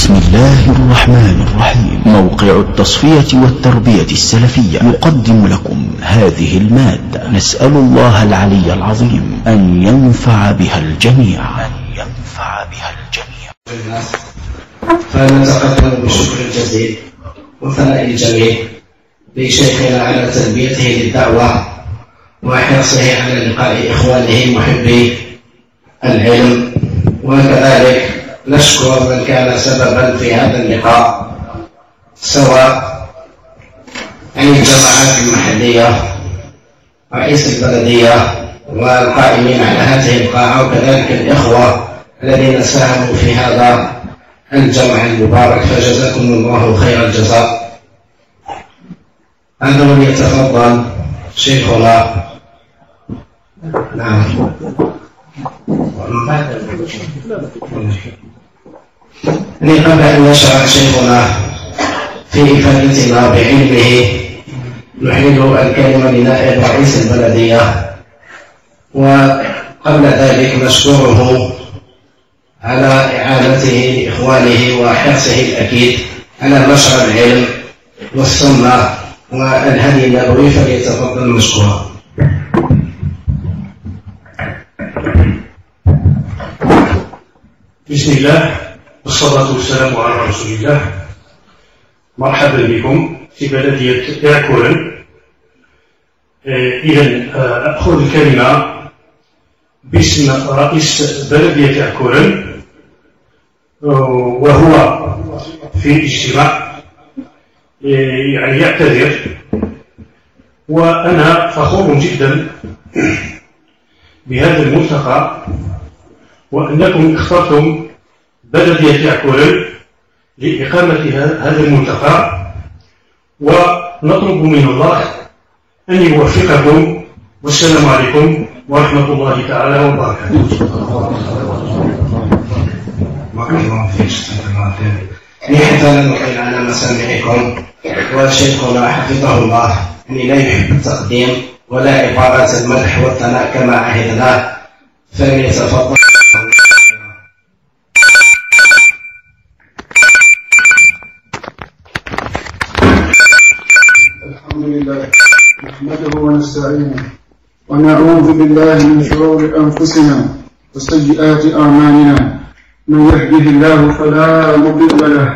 بسم الله الرحمن الرحيم. موقع التصفية والتربية السلفية. يقدم لكم هذه المادة. نسأل الله العلي العظيم. أن ينفع بها الجميع. أن ينفع بها الجميع. فنتقدم بالشكر الجزيل وثناء الجميل لشيخنا على تلبيته للدعوة وحرصه على لقاء إخوانه محبي العلم وكذلك نشكر من كان سببا في هذا اللقاء سواء عن الجماعات المحلية رئيس البلدية والقائمين على هذه القاعة وكذلك الإخوة الذين ساهموا في هذا الجمع المبارك. فجزاكم الله خير الجزاء. هذا وليتفضل شيخنا نعم. قبل أن يشرع شيخنا في إفادتنا بعلمه نحيل الكلمة لنائب رئيس البلدية. وقبل ذلك نشكره على إعانته لإخوانه وحرصه الأكيد على نشر العلم والسنة والهدي النبوي فليتفضل مشكورا بسم الله. والصلاة والسلام على رسول الله. مرحبا بكم في بلدية إعكورن إذا أخذ الكلمة باسم رئيس بلدية إعكورن وهو في اجتماع يعني يعتذر. وأنا فخور جدا بهذا الملتقى وأنكم اخترتم بلدية عكورل لإقامة هذا الملتقى ونطلب من الله أن يوفقكم والسلام عليكم ورحمة الله تعالى وبركاته. بارك الله فيك الله على مسامعكم وشيخنا حفظه الله أني لا يحب التقديم ولا عبارات المدح والثناء كما عهدنا فليتفضل ونستعينه ونعوذ بالله من شرور أنفسنا وسيئات أعمالنا. من يهده الله فلا مضل له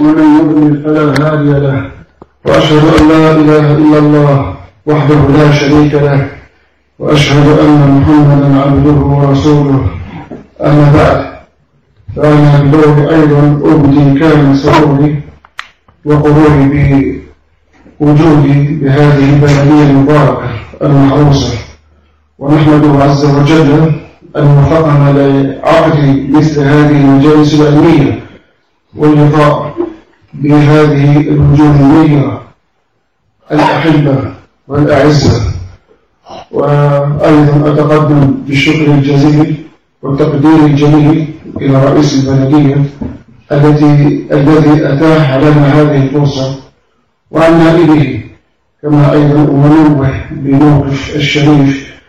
ومن يضلل فلا هادي له. وأشهد أن لا إله إلا الله وحده لا شريك له وأشهد أن محمدا عبده ورسوله. أما بعد فأنا بدور أيضا أبدي كان سروري وقروري وجودي بهذه البلدية المباركة. المعروسة ونحمده عز وجل أن وفقنا لعقد مثل هذه المجالس العلمية واللقاء بهذه الوجوه الأحبة والأعزة. وأيضا أتقدم بالشكر الجزيل والتقدير الجميل إلى رئيس البلدية التي الذي أتاح لنا هذه الفرصة وعن نائبه كما أيضا أنوه بموقف الشريف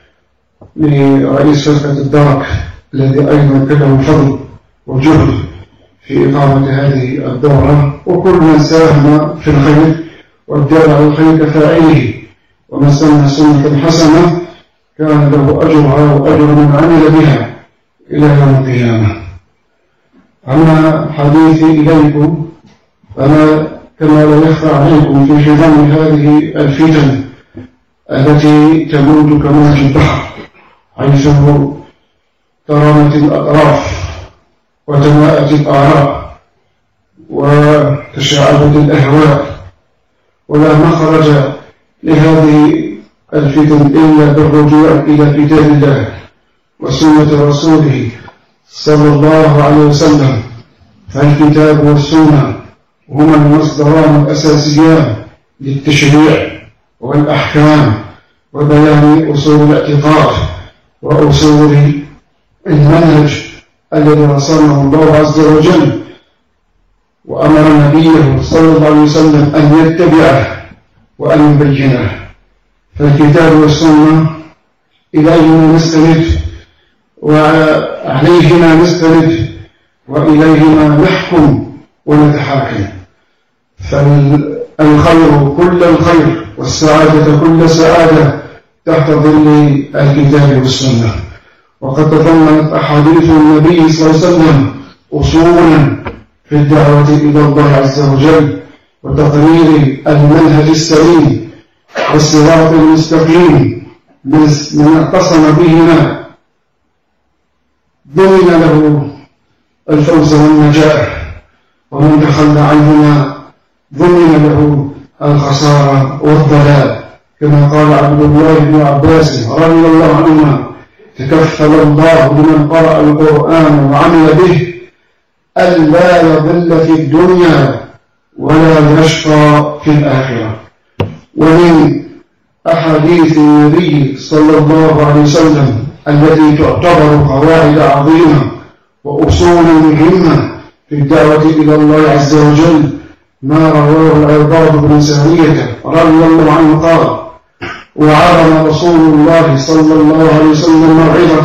لرئيس فرقة الدرك الذي أيضا كله فضل وجهد في إقامة هذه الدورة. وكل من ساهم في الخير والدار على الخير كفاعله. ومن سن سنة حسنة كان له أجرها وأجر من عمل بها إلى يوم القيامة. أما حديثي إليكم فما كما لا يخفى عليكم في حزام هذه الفتن التي تموت كموج البحر حيث ترامت الأطراف وتماءت الآراء وتشعبت الأهواء ولا مخرج لهذه الفتن إلا بالرجوع إلى كتاب الله وسنة رسوله صلى الله عليه وسلم فالكتاب والسنة هما المصدران الأساسيان للتشريع والأحكام وبيان أصول الاعتقاد وأصول المنهج الذي رسمه الله عز وجل وأمر نبيه صلى الله عليه وسلم أن يتبعه وأن يبينه. فالكتاب والسنة إليهما نستند وعليهما نستند وإليهما نحكم ونتحاكم. فالخير كل الخير والسعادة كل سعادة تحت ظل الكتاب والسنة. وقد تضمنت أحاديث النبي صلى الله عليه وسلم أصولا في الدعوة إلى الله عز وجل وتقرير المنهج السليم والصراط المستقيم من اعتصم بهما ضمن له الفوز والنجاح ومن تخلى عنهما ضمن له الخسارة والضلال. كما قال عبد الله بن عباس رضي الله عنهما تكفل الله لمن قرأ القرآن وعمل به ألا يضل في الدنيا ولا يشقى في الآخرة. ومن أحاديث النبي صلى الله عليه وسلم التي تعتبر قواعد عظيمة وأصول مهمة في الدعوة إلى الله عز وجل ما رواه العباد بن سارية رضي الله عنه قال وعظم رسول الله صلى الله عليه وسلم موعظة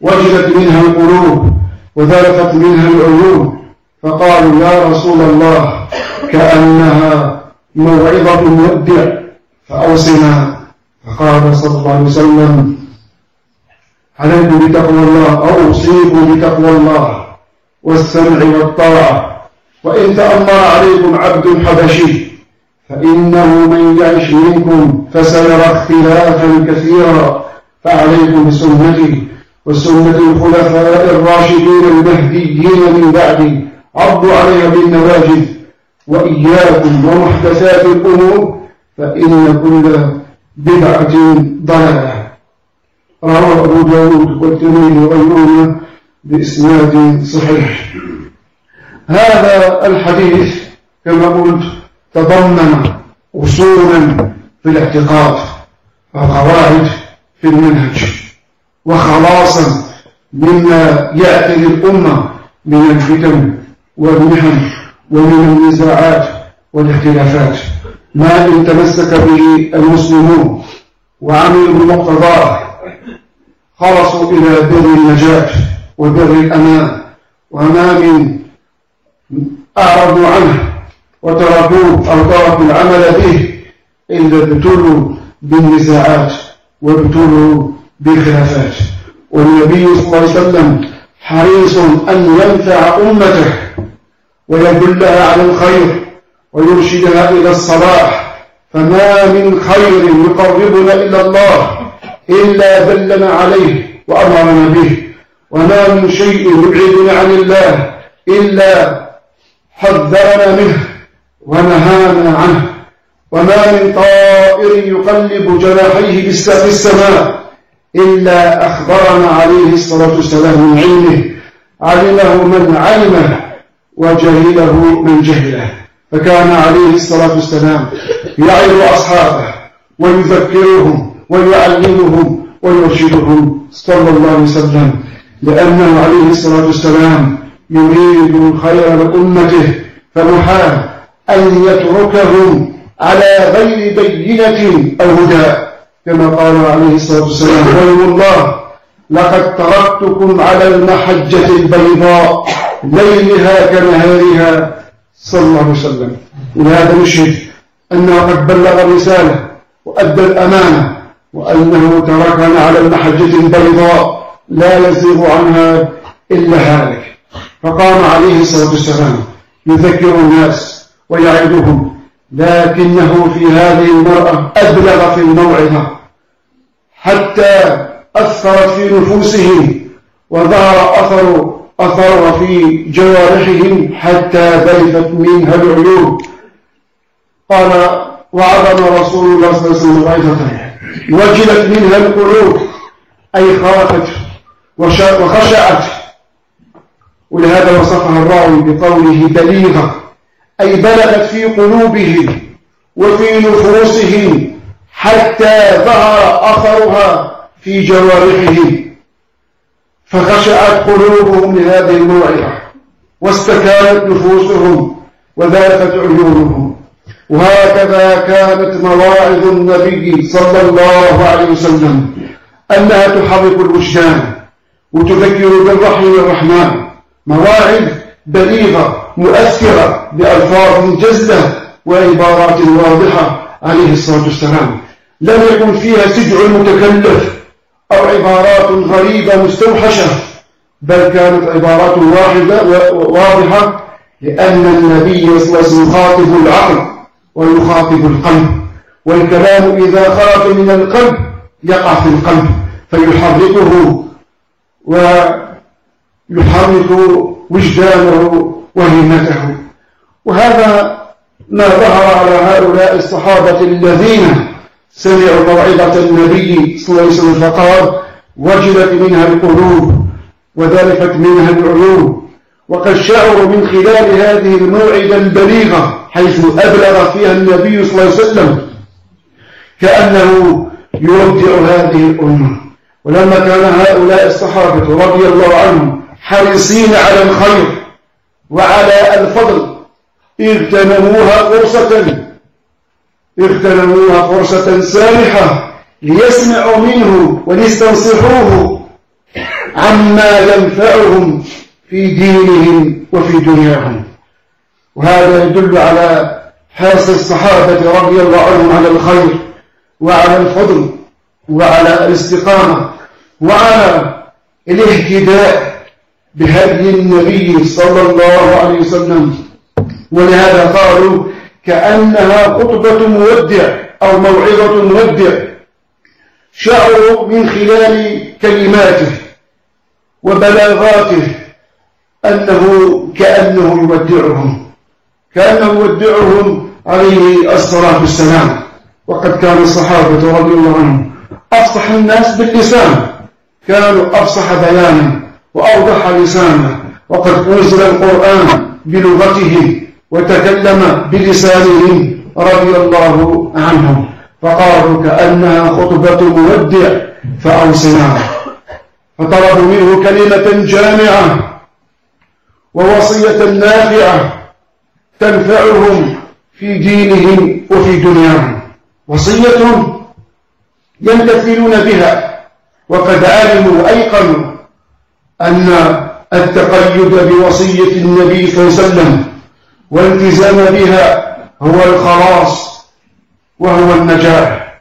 وجلت منها القلوب وذلفت منها العيون فقالوا يا رسول الله كأنها موعظة مودع فأوصنا فقال صلى الله عليه وسلم عليكم بتقوى الله أوصيكم بتقوى الله والسمع والطاعة. وإن تأمر عليكم عبد حبشي فإنه من يعش منكم فسيرى اختلافا كثيرا فعليكم بسنتي وسنة الخلفاء الراشدين المهديين من بعدي عضوا عليها بالنواجذ وإياكم ومحدثات الأمور فإن كل بدعة ضلالة. رواه أبو داود والترمذي وغيرهما بإسناد صحيح. هذا الحديث كما قلت تضمن أصولا في الاعتقاد وقواعد في المنهج وخلاصا مما يأتي للأمة من الفتن والمحن ومن النزاعات والاختلافات. ما إن تمسك به المسلمون وعملوا بمقتضاه خلصوا إلى بر النجاة وبر الأمان وما من أعرضوا عنه وتركوه أو تركوا العمل به إلا ابتلوا بالنزاعات وابتلوا بالخلافات. والنبي صلى الله عليه وسلم حريص أن ينفع أمته ويدلها على الخير ويرشدها إلى الصلاح. فما من خير يقربنا إلى الله إلا دلنا عليه وأمرنا به. وما من شيء يبعدنا عن الله إلا حذرنا منه ونهانا عنه. وما من طائر يقلب جناحيه في السماء إلا أخبرنا عليه الصلاة والسلام من علمه. علمه من علمه وجهله من جهله. فكان عليه الصلاة والسلام يعظ أصحابه ويذكرهم ويعلمهم ويرشدهم صلى الله عليه وسلم. لأنه عليه الصلاة والسلام يريد الخير لأمته فمحال أن يتركهم على غير بينة أو هدى. كما قال عليه الصلاة والسلام ويم الله لقد تركتكم على المحجة البيضاء ليلها كنهارها. صلى الله عليه وسلم. ولهذا نشهد أنه قد بلغ الرسالة وأدى الأمانة وأنه تركنا على المحجة البيضاء لا يزيغ عنها إلا هالك. فقام عليه الصلاة والسلام. يذكر الناس ويعدهم. لكنه في هذه المرأة أبلغ في الموعظة حتى أثرت في نفوسهم وظهر أثر أثر في جوارحهم حتى ذلفت منها العيون. قال وعظم رسول الله صلى الله عليه وسلم وجلت منها القلوب أي خافت وخشعت. ولهذا وصفها الراوي بقوله بليغة أي بلغت في قلوبهم وفي نفوسهم حتى ظهر أثرها في جوارحهم فخشعت قلوبهم لهذه الموعظة واستكانت نفوسهم وذلفت عيونهم. وهكذا كانت مواعظ النبي صلى الله عليه وسلم أنها تحرك الوجدان وتذكر بالرحم الرحمن مواعظ بليغة مؤثرة بألفاظ جزلة وعبارات واضحة عليه الصلاة والسلام. لم يكن فيها سجع متكلف أو عبارات غريبة مستوحشة بل كانت عبارات واحدة واضحة لأن النبي صلى الله عليه وسلم يخاطب العقل ويخاطب القلب والكلام إذا خرج من القلب يقع في القلب فيحركه ويحرك وجدانه وهمته. وهذا ما ظهر على هؤلاء الصحابة الذين سمعوا موعظة النبي صلى الله عليه وسلم فقال وجلت منها القلوب وذلفت منها العيون. وقد شعروا من خلال هذه الموعظة البليغة حيث أبلغ فيها النبي صلى الله عليه وسلم كأنه يودع هذه الأمة. ولما كان هؤلاء الصحابة رضي الله عنهم حريصين على الخير وعلى الفضل. اغتنموها فرصة. اغتنموها فرصة سانحة ليسمعوا منه وليستنصحوه عما ينفعهم في دينهم وفي دنياهم. وهذا يدل على حرص الصحابة رضي الله عنهم على الخير وعلى الفضل وعلى الاستقامة وعلى الاهتداء بهدي النبي صلى الله عليه وسلم. ولهذا قالوا كأنها خطبة مودع أو موعظة مودع شعروا من خلال كلماته وبلاغاته أنه كأنه يودعهم كأنه يودعهم عليه الصلاة والسلام. وقد كان الصحابة رضي الله عنهم أفصح الناس باللسان كانوا أفصح بيانا. وأوضح لسانا وقد أنزل القرآن بلغته وتكلم بلسانه رضي الله عنهم فقالوا كأنها خطبة مودع فأوصنا فطلبوا منه كلمة جامعة ووصية نافعة تنفعهم في دينهم وفي دنياهم. وصية يمتثلون بها وقد علموا وأيقنوا أن التقيد بوصية النبي صلى الله عليه وسلم والتزام بها هو الخلاص وهو النجاح.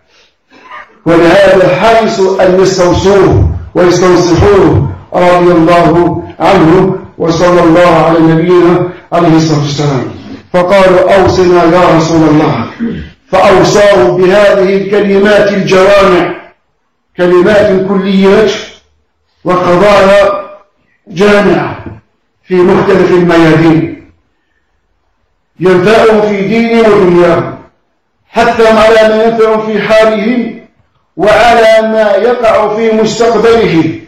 ولهذا حرصوا أن يستوصوه ويستنصحوه رضي الله عنه وصلى الله على نبينا عليه الصلاة والسلام. فقالوا أوصنا يا رسول الله. فأوصاه بهذه الكلمات الجوامع كلمات كليات وقضايا جامعة في مختلف الميادين. ينفعهم في دينه ودنياه حتى على ما ينفع في حالهم وعلى ما يقع في مستقبله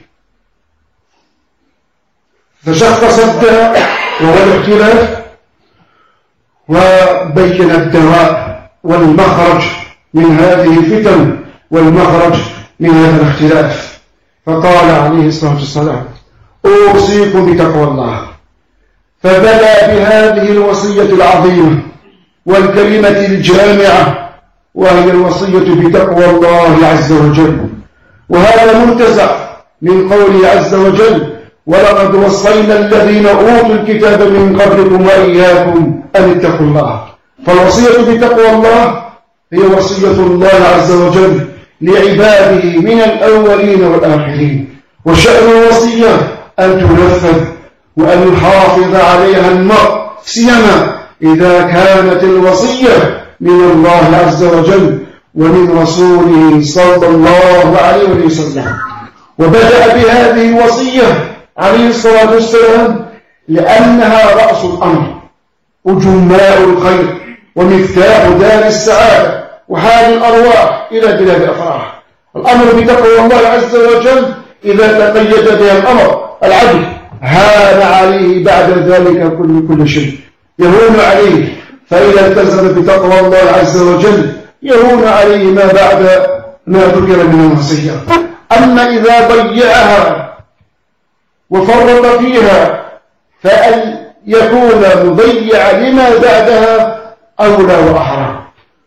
فشخص الداء وهو الاختلاف وبين الدواء والمخرج من هذه الفتن والمخرج من هذا الاختلاف. فقال عليه الصلاة والسلام أوصيكم بتقوى الله. فبدأ بهذه الوصية العظيمة والكلمة الجامعة وهي الوصية بتقوى الله عز وجل. وهذا منتزع من قوله عز وجل ولقد وصينا الذين أوتوا الكتاب من قبلكم وإياكم أن اتقوا الله. فالوصية بتقوى الله هي وصية الله عز وجل لعباده من الأولين والآخرين. وشأن الوصية أن تنفذ وأن يحافظ عليها المرء سيما إذا كانت الوصية من الله عز وجل ومن رسوله صلى الله عليه وسلم. وبدأ بهذه الوصية عليه الصلاة والسلام لأنها رأس الأمر وجماء الخير ومفتاح دار السعادة وحال الأرواح إلى بلاد الأفراح الأمر بتقوى الله عز وجل إذا تقيد بها الأمر العدل. هان عليه بعد ذلك كل كل شيء. يهون عليه فإذا التزم بتقوى الله عز وجل يهون عليه ما بعد ما ذكر من الوصية أما إذا ضيعها وفرط فيها فأن يكون مضيع لما بعدها أولى وأحرى.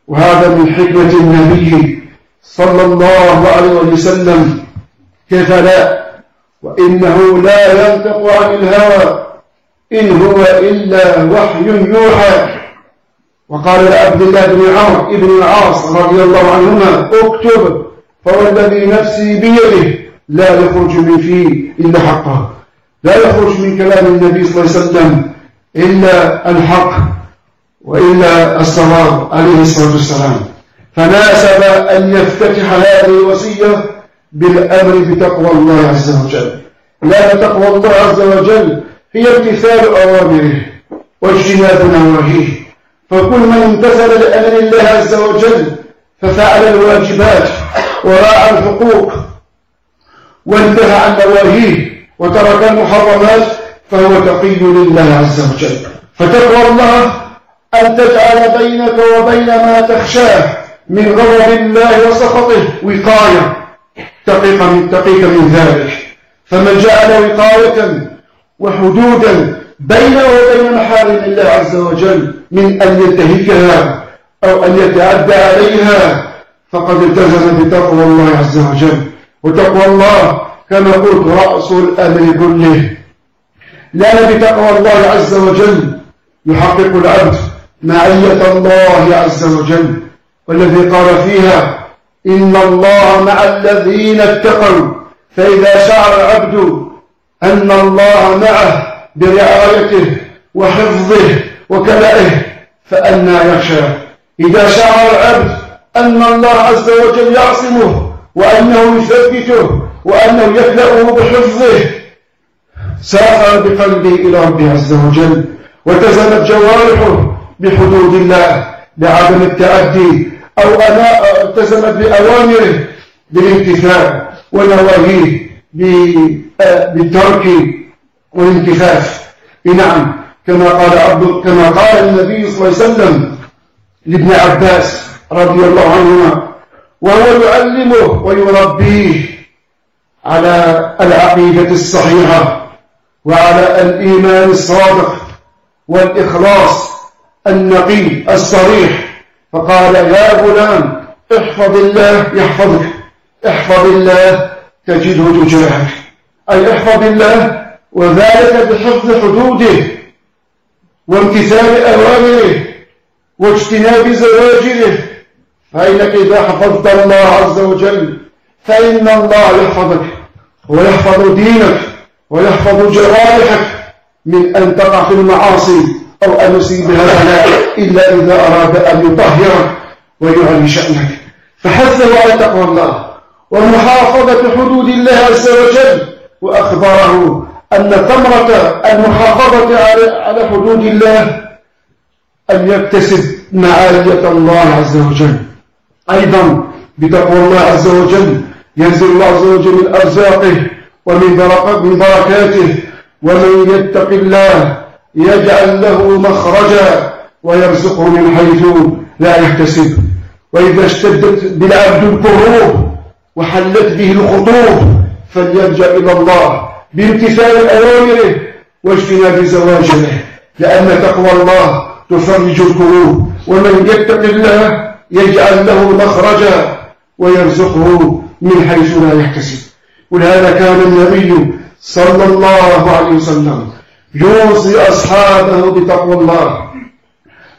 وهذا من حكمة النبي صلى الله عليه وسلم. كيف لا وإنه لا ينطق عن الهوى. إن هو إلا وحي يوحى. وقال لعبد الله بن عمرو بن العاص رضي الله عنهما اكتب فوالذي نفسي بيده لا يخرج من فيه إلا حقه. لا يخرج من كلام النبي صلى الله عليه وسلم إلا الحق وإلا الصواب عليه الصلاة والسلام. فناسب أن يفتتح هذه الوصية بالأمر بتقوى الله عز وجل. لا تقوى الله عز وجل هي امتثال أوامره واجتناب نواهيه. فكل من امتثل لأمر الله عز وجل ففعل الواجبات وراعى الحقوق وانتهى عن نواهيه وترك المحرمات فهو تقي لله عز وجل. فتقوى الله أن تجعل بينك وبين ما تخشاه من غضب الله وسخطه وقاية. تقيك من, تقيك من ذلك فمن جعل وقاية وحدودا بينه وبين محارم الله عز وجل من أن ينتهكها أو أن يتعدى عليها فقد التزم بتقوى الله عز وجل. وتقوى الله كما قلت رأس الأمر كله. لا بتقوى الله عز وجل يحقق العبد معية الله عز وجل والذي قال فيها إن الله مع الذين اتقوا فإذا شعر العبد أن الله معه برعايته وحفظه وكلائه فأنا يخشى. إذا شعر العبد أن الله عز وجل يعصمه وأنه يثبته وأنه يخلقه بحفظه سافر بقلبه إلى ربه عز وجل وتزمت جوارحه بحدود الله بعدم التعدي أو التزمت بأوامره بالامتثال ونواهيه بالترك والانكفاف نعم كما قال عبد كما قال النبي صلى الله عليه وسلم لابن عباس رضي الله عنهما وهو يعلمه ويربيه على العقيدة الصحيحة وعلى الإيمان الصادق والإخلاص النقي الصريح. فقال يا غلام احفظ الله يحفظك. احفظ الله تجده تجاهك. أي احفظ الله وذلك بحفظ حدوده وامتثال أوامره واجتناب زواجره. فإنك إذا حفظت الله عز وجل فإن الله يحفظك ويحفظ دينك ويحفظ جوارحك من أن تقع في المعاصي. أو أن يصيبها بلاء إلا إذا أراد أن يطهرك ويعلي شأنك فحثه على تقوى الله ومحافظة حدود الله عز وجل وأخبره أن ثمرة المحافظة على حدود الله أن يكتسب معالية الله عز وجل. أيضا بتقوى الله عز وجل ينزل الله عز وجل من أرزاقه ومن بركاته ومن يتق الله يجعل له مخرجا ويرزقه من حيث لا يحتسب. وإذا اشتدت بالعبد الكروب وحلت به الخطوب فليلجأ إلى الله بامتثال أوامره واجتناب زواجره لأن تقوى الله تفرج الكروب. ومن يتق الله يجعل له مخرجا ويرزقه من حيث لا يحتسب. ولهذا كان النبي صلى الله عليه وسلم. يوصي أصحابه بتقوى الله.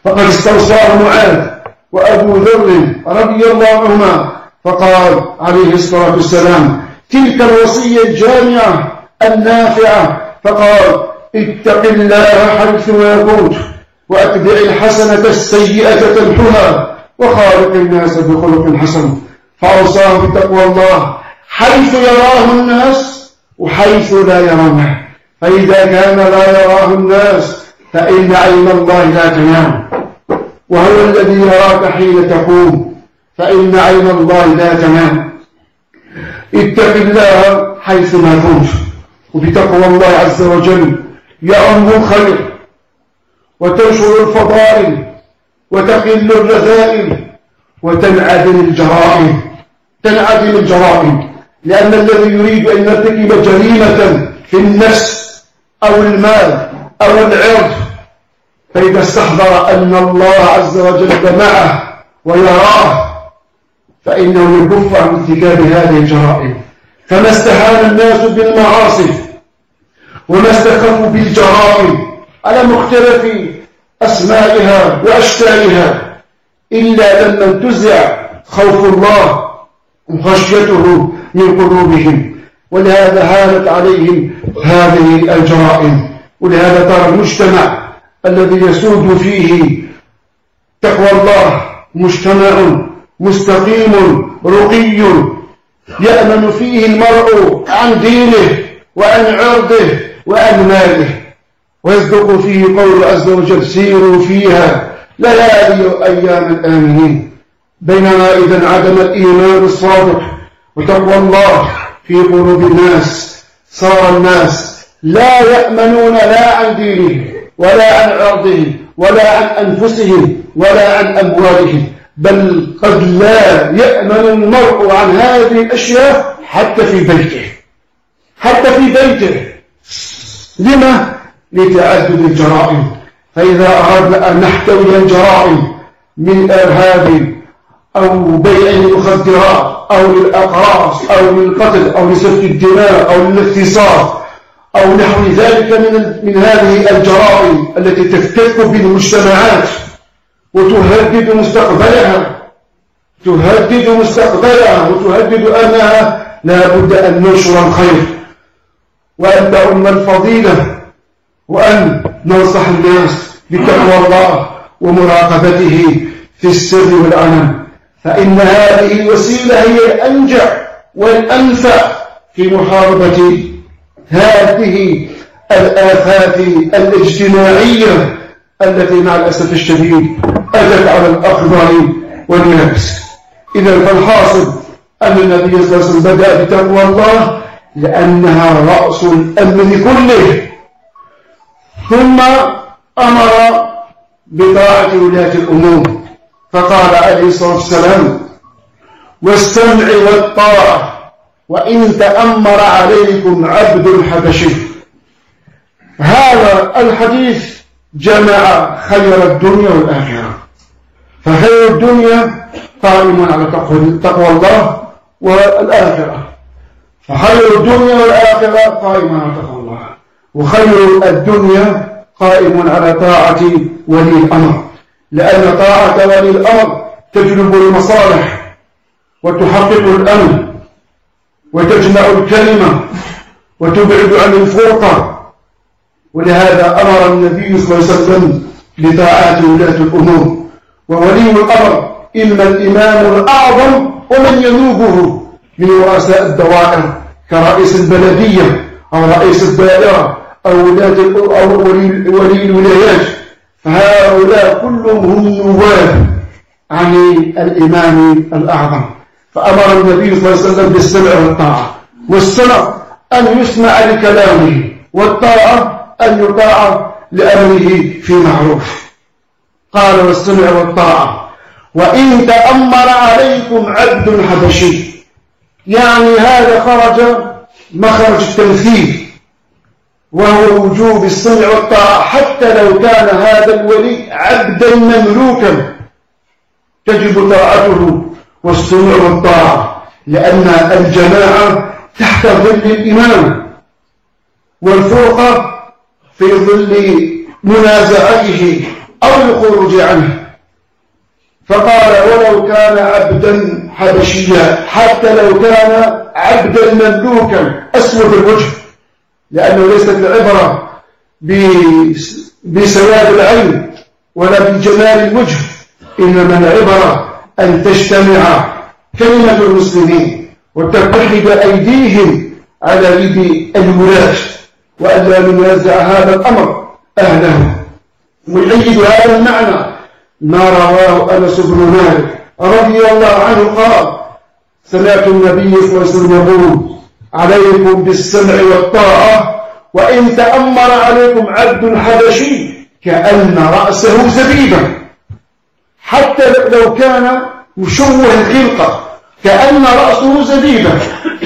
فقد استوصاه معاذ وأبو ذر رضي الله عنهما فقال عليه الصلاة والسلام تلك الوصية الجامعة النافعة. فقال اتق الله حيث ما كنت وأتبع الحسنة السيئة تمحها وخالق الناس بخلق حسن. فأوصاه بتقوى الله حيث يراه الناس وحيث لا يرونه. فإذا كان لا يراه الناس فإن عين الله لا تنام. وهو الذي يراك حين تقوم فإن عين الله لا تنام. اتق الله حيث ما كنت وبتقوى الله عز وجل يعم الخير وتنشر الفضائل وتقل الرذائل وتنعدم الجرائم. تنعدم الجرائم لأن الذي يريد أن يرتكب جريمة في النفس أو المال أو العرض فإذا استحضر أن الله عز وجل معه ويراه فإنه يكف عن ارتكاب هذه الجرائم. فما استهان الناس بالمعاصي وما استخفوا بالجرائم على مختلف أسمائها وأشكالها إلا لما انتزع خوف الله وخشيته من قلوبهم. ولهذا هانت عليهم هذه الجرائم ولهذا ترى المجتمع الذي يسود فيه تقوى الله مجتمع مستقيم رقي. يأمن فيه المرء عن دينه وعن عرضه وعن ماله ويصدق فيه قول عز وجل سيروا فيها ليالي أيام الآمنين بينما إذا عدم الإيمان الصادق وتقوى الله في قلوب الناس صار الناس لا يأمنون لا عن دينهم ولا عن عرضهم ولا عن أنفسهم ولا عن أموالهم بل قد لا يأمن المرء عن هذه الأشياء حتى في بيته. حتى في بيته. لما؟ لتعدد الجرائم. فإذا أردنا أن نحتوي الجرائم من إرهاب أو بيع المخدرات أو للأقراص أو للقتل أو لسفك الدماء أو للاغتصاب أو نحو ذلك من من هذه الجرائم التي تفتك بالمجتمعات وتهدد مستقبلها. تهدد مستقبلها وتهدد أنها لا بد أن ننشر الخير وأن تعم الفضيلة وأن ننصح الناس بتقوى الله ومراقبته في السر والعلن فإن هذه الوسيلة هي الأنجع والأنفع في محاربة هذه الآفات الاجتماعية التي مع الأسف الشديد أتت على الأخضر واليابس. إذا فالحاصل أن النبي صلى الله عليه وسلم بدأ بتقوى الله لأنها رأس الأمن كله. ثم أمر بطاعة ولاة الأمور. فقال عليه الصلاة والسلام والسمع والطاعة وإن تأمر عليكم عبد حبشي. هذا الحديث جمع خير الدنيا والآخرة. فخير الدنيا قائم على تقوى الله والآخرة. فخير الدنيا والآخرة قائم على تقوى الله. وخير الدنيا قائم على طاعة ولي الأمر. لأن طاعة ولي الأمر تجلب المصالح وتحقق الأمن وتجمع الكلمة وتبعد عن الفرقة. ولهذا أمر النبي صلى الله عليه وسلم بطاعات ولاة الأمور. وولي الأمر إما الإمام الأعظم ومن ينوبه من رؤساء الدوائر كرئيس البلدية أو رئيس الدائرة أو ولي الولايات. فهؤلاء كلهم هم نواب عن الإمام الأعظم. فأمر النبي صلى الله عليه وسلم بالسمع والطاعة. والسمع أن يسمع لكلامه والطاعة أن يطاع لأمره في معروف. قال والسمع والطاعة. وإن تأمر عليكم عبد حبشي. يعني هذا خرج مخرج التمثيل. وهو وجوب السمع والطاعة. حتى لو كان هذا الولي عبدا مملوكا تجب طاعته والسمع والطاعة لأن الجماعة تحت ظل الإمام والفرقة في ظل منازعته أو الخروج عنه. فقال ولو كان عبدا حبشيا حتى لو كان عبدا مملوكا. أسود الوجه. لأنه ليست العبرة بسواد العين ولا بجمال الوجه إنما العبرة أن تجتمع كلمة المسلمين وتتحد أيديهم على يد الولاة وألا ننازع هذا الأمر أهله. ويؤيد هذا المعنى ما رواه أنس بن مالك رضي الله عنه قال سمعت النبي صلى الله عليه وسلم يقول عليكم بالسمع والطاعة وإن تأمر عليكم عبد حبشي كأن رأسه زبيبا. حتى لو كان مشوه الخلقة كأن رأسه زبيبا.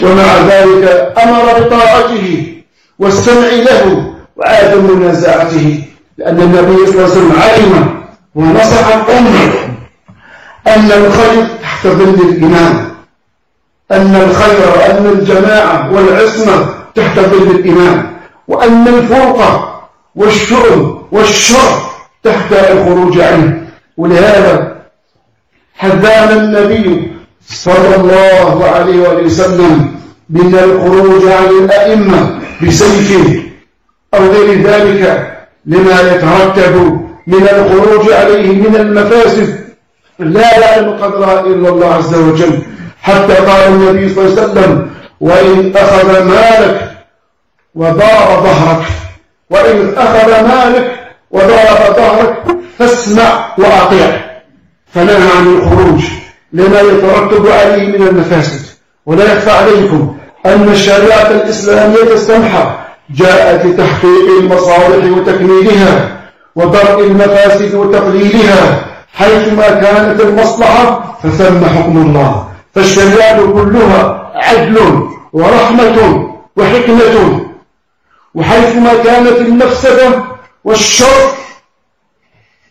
ومع ذلك أمر بطاعته والسمع له وعدم منازعته لأن النبي صلى الله عليه وسلم علم ونصح الأمة أن الخير تحت ظل الإمام أن الخير وأن الجماعة والعصمة تحت ظل الإمام وأن الفرقة والشؤم والشر تحت الخروج عنه. ولهذا حذرنا النبي صلى الله عليه وسلم من الخروج عن الأئمة بسيفه أو غير ذلك لما يترتب من الخروج عليه من المفاسد. لا يعلم قدرها إلا الله عز وجل. حتى قال النبي صلى الله عليه وسلم وإن أخذ مالك وضار ظهرك وإن أخذ مالك وضرب ظهرك فاسمع وأطيع. فنهى عن الخروج لما يترتب عليه من المفاسد. ولا يخفى عليكم أن الشريعة الإسلامية السمحة جاءت لتحقيق المصالح وتكميلها ودرء المفاسد وتقليلها حيثما كانت المصلحة فثم حكم الله. فالشريعة كلها عدل ورحمة وحكمة. وحيثما كانت المفسدة والشر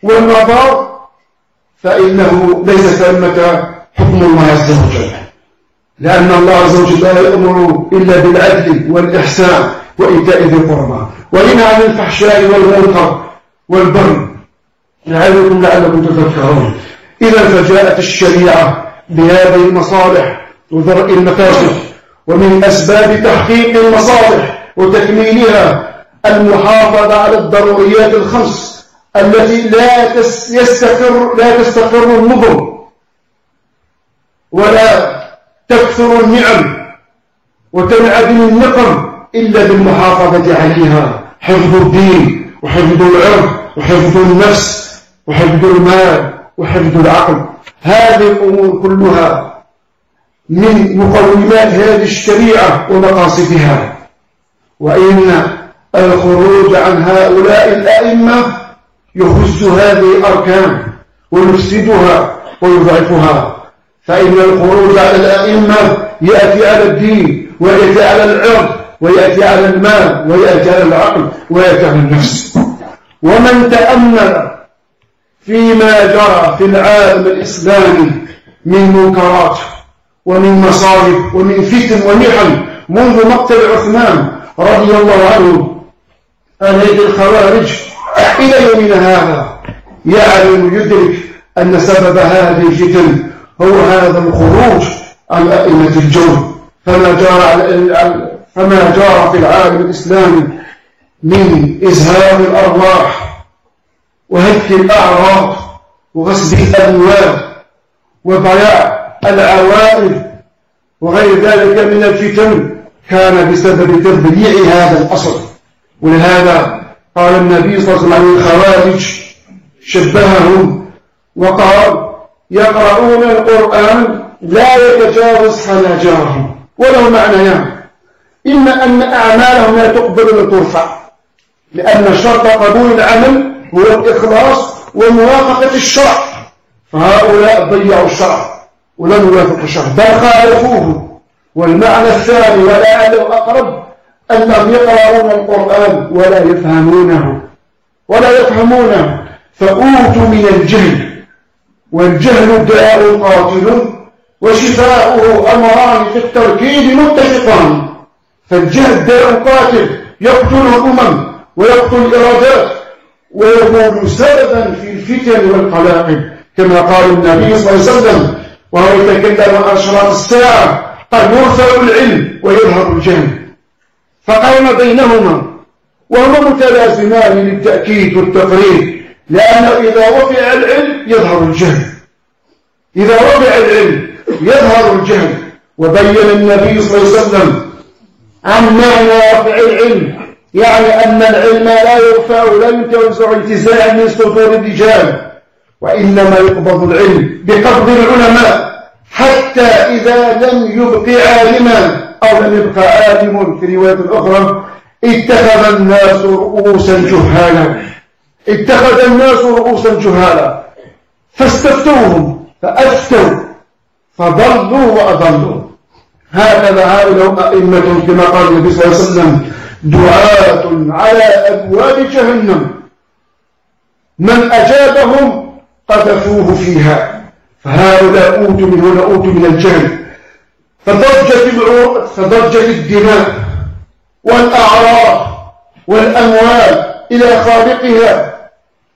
والنظر فإنه ليس ثمة حكم الله عز وجل. لأن الله عز وجل لا يأمر إلا بالعدل والإحسان وإيتاء ذي القربى. وينهى عن الفحشاء والمنكر والبر لعلكم لعلكم تذكرون. إذا فجاءت الشريعة بهذه المصالح وذرء المفاسد ومن أسباب تحقيق المصالح وتكميلها المحافظة على الضروريات الخمس التي لا يستقر لا تستقر النظم ولا تكثر النعم وتنعدم النقم إلا بالمحافظة عليها. حفظ الدين وحفظ العرض وحفظ النفس وحفظ المال وحفظ العقل. هذه الأمور كلها من مقومات هذه الشريعة ومقاصدها. وإن الخروج عن هؤلاء الأئمة يهز هذه الأركان ويفسدها ويضعفها. فإن الخروج على الأئمة يأتي على الدين ويأتي على العرض ويأتي على المال ويأتي على العقل ويأتي على النفس. ومن تأمل فيما جرى في العالم الإسلامي من منكرات ومن مصائب ومن فتن ومحن منذ مقتل عثمان رضي الله عنه. عن يد الخوارج إلى يومنا هذا يعلم يدرك أن سبب هذه الفتن هو هذا الخروج عن أئمة الجور فما جرى فما جرى في العالم الإسلامي من إزهاق الأرواح وهتك الأعراض وغسل الأموال وضياع العوائد وغير ذلك من الفتن كان بسبب تضييع هذا الأصل. ولهذا قال النبي صلى الله عليه وسلم الخوارج شبههم وقال يقرؤون القرآن لا يتجاوز حناجرهم ولو معنيان إما أن أعمالهم لا تقبل وترفع لأن شرط قبول العمل هو الإخلاص وموافقة الشرع. فهؤلاء ضيعوا الشرع ولم يوافقوا الشرع. بل خالفوه. والمعنى الثاني ولا أقرب أنهم يقرؤون القرآن ولا يفهمونه. ولا يفهمونه. فأوتوا من الجهل. والجهل داء قاتل وشفاؤه أمران في التركيب متفقان. فالجهل داء قاتل. يقتل الأمم ويقتل الإرادات. ويكون سببا في الفتن والقلاقل كما قال النبي صلى الله عليه وسلم وهو يتكلم عن أشراط الساعة قد يرفع العلم ويظهر الجهل. فقام بينهما وهما متلازمان للتأكيد والتقرير لأنه إذا وقع العلم يظهر الجهل. إذا وقع العلم يظهر الجهل وبين النبي صلى الله عليه وسلم عن معنى رفع العلم يعني أن العلم لا يرفع ولا يتوزع انتزاعا من صدور الرجال وإنما يقبض العلم بقبض العلماء حتى إذا لم يبق عالما أو لم يبقى عالم في رواية أخرى اتخذ الناس رؤوسا جهالا. اتخذ الناس رؤوسا جهالا. فاستفتوهم فأفتوا فضلوا وأضلوا. هكذا هؤلاء أئمة كما قال النبي صلى الله عليه وسلم. دعاة على أبواب جهنم. من أجابهم قذفوه فيها. فهؤلاء أوتوا من هنا أوتوا من الجهل. فضجت العروق فضجت الدماء والأعراض والأموال إلى خالقها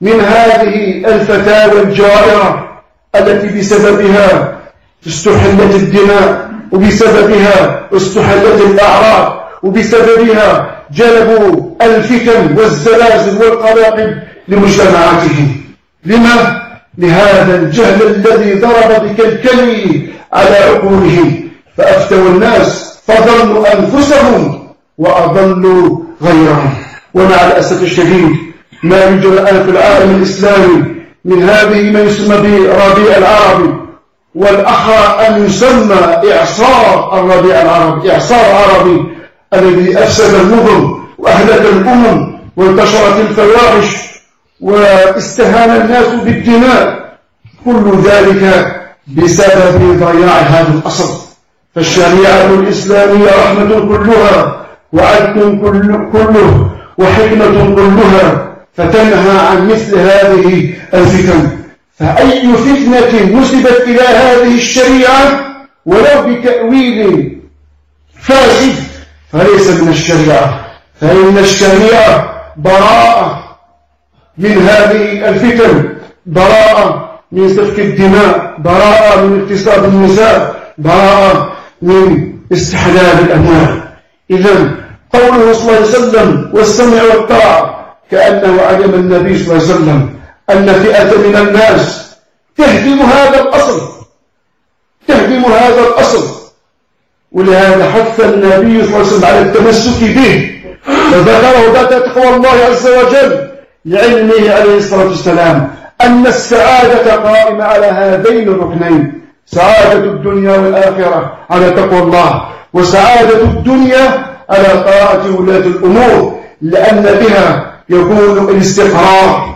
من هذه الفتاوى الجائرة التي بسببها استحلت الدماء وبسببها استحلت الأعراض وبسببها جلبوا الفتن والزلازل والقلاقل لمجتمعاتهم. لما؟ لهذا الجهل الذي ضرب بكلكله على عقولهم. فأفتوا الناس فضلوا أنفسهم وأضلوا غيرهم. ومع الأسف الشديد ما يوجد الآن في العالم الإسلامي من هذه ما يسمى بربيع العربي والأحرى أن يسمى إعصار الربيع العربي إعصار عربي. الذي أفسد المدن وأهلك الأمم وانتشرت الفواحش واستهان الناس بالدماء كل ذلك بسبب ضياع هذا الأصل. فالشريعة الإسلامية رحمة كلها وعدل كله وحكمة كلها فتنهى عن مثل هذه الفتن. فأي فتنة نسبت إلى هذه الشريعة ولو بتأويل فاسد فليس من الشريعة فإن الشريعة براءة من هذه الفتن براءة من سفك الدماء براءة من اغتصاب النساء براءة من استحلال الأموال. إذا قوله صلى الله عليه وسلم والسمع والطاعة كأنه علم النبي صلى الله عليه وسلم أن فئة من الناس تهدم هذا الأصل تهدم هذا الأصل. ولهذا حث النبي صلى الله عليه وسلم على التمسك به. وذكره ذات تقوى الله عز وجل لعلمه عليه الصلاة والسلام أن السعادة قائمة على هذين الركنين سعادة الدنيا والآخرة على تقوى الله وسعادة الدنيا على طاعة ولاة الأمور لأن بها يكون الاستقرار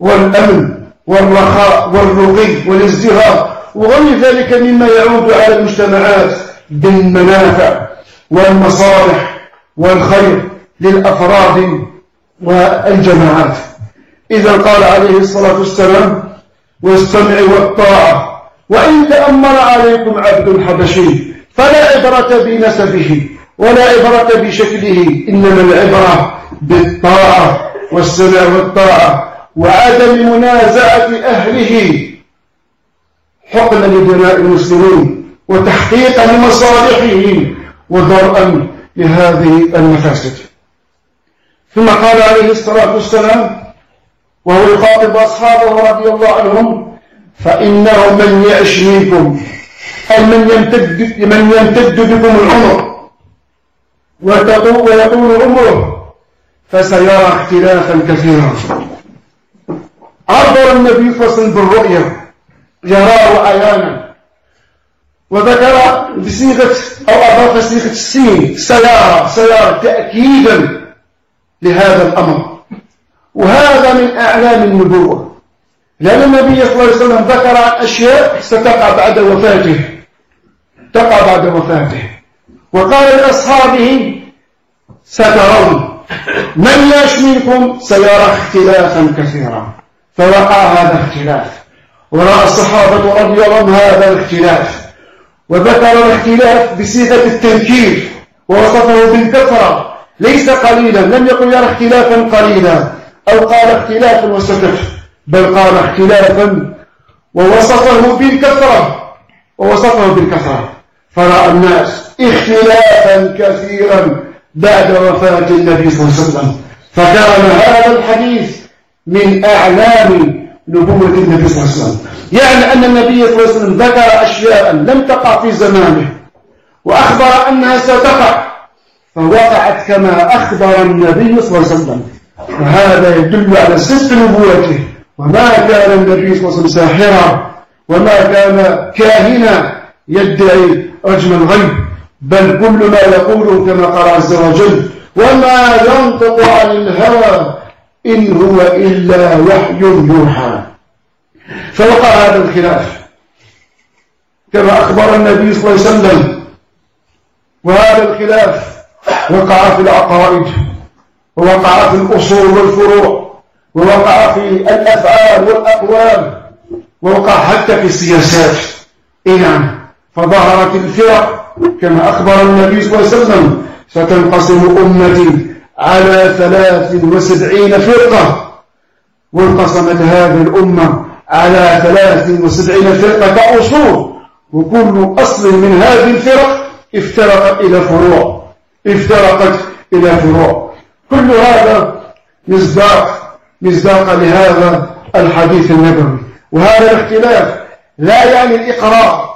والأمن والرخاء والرقي والازدهار وغير ذلك مما يعود على المجتمعات. بالمنافع والمصالح والخير للأفراد والجماعات. إذا قال عليه الصلاة والسلام والسمع والطاعة وإن تأمر عليكم عبد حبشي فلا عبرة بنسبه ولا عبرة بشكله إنما العبرة بالطاعة والسمع والطاعة وعدم منازعة أهله حقنا لدماء المسلمين. وتحقيقا لمصالحهم ودرءا لهذه المفاسد. ثم قال عليه الصلاة والسلام وهو يخاطب أصحابه رضي الله عنهم فإنه من يعش منكم أي من يمتد, من يمتد بكم العمر ويطول عمره فسيرى اختلافا كثيرا. عبر النبي وسلم بالرؤيا يراه عيانا وذكر بصيغة أو أضاف صيغة السين سيارة سيارة تأكيدا لهذا الأمر. وهذا من أعلام النبوة. لأن النبي صلى الله عليه وسلم ذكر أشياء ستقع بعد وفاته. تقع بعد وفاته. وقال لأصحابه سترون من يعش منكم؟ سيرى اختلافا كثيرا. فوقع هذا الاختلاف. ورأى الصحابة رضي الله هذا الاختلاف. وذكر الاختلاف بصيغة التنكير ووصفه بالكثرة. ليس قليلا لم يقل يرى اختلافا قليلا أو قال اختلافا وسكت بل قال اختلافا ووصفه بالكثرة. ووصفه بالكثرة. فرأى الناس اختلافا كثيرا بعد وفاة النبي صلى الله عليه وسلم. فكان هذا الحديث من أعلام نبوة النبي صلى الله عليه وسلم. يعني أن النبي صلى الله عليه وسلم ذكر أشياء لم تقع في زمانه وأخبر أنها ستقع فوقعت كما أخبر النبي صلى الله عليه وسلم. وهذا يدل على صدق نبوته. وما كان النبي صلى الله عليه وسلم ساحرا وما كان كاهنا يدعي رجم الغيب. بل كل ما يقوله كما قال عز وجل وما ينطق عن الهوى إن هو إلا وحي يوحى. فوقع هذا الخلاف. كما أخبر النبي صلى الله عليه وسلم وهذا الخلاف وقع في العقائد ووقع في الأصول والفروع ووقع في الأفعال والأقوال ووقع حتى في السياسات. إيه نعم فظهرت الفرق كما أخبر النبي صلى الله عليه وسلم ستنقسم أمتي على ثلاث وسبعين فرقة وانقسمت هذه الأمة على ثلاث وسبعين فرقة كأصول وكل أصل من هذه الفرق افترقت إلى فروع افترقت إلى فروع. كل هذا مصداق مصداق لهذا الحديث النبوي. وهذا الاختلاف لا يعني الإقرار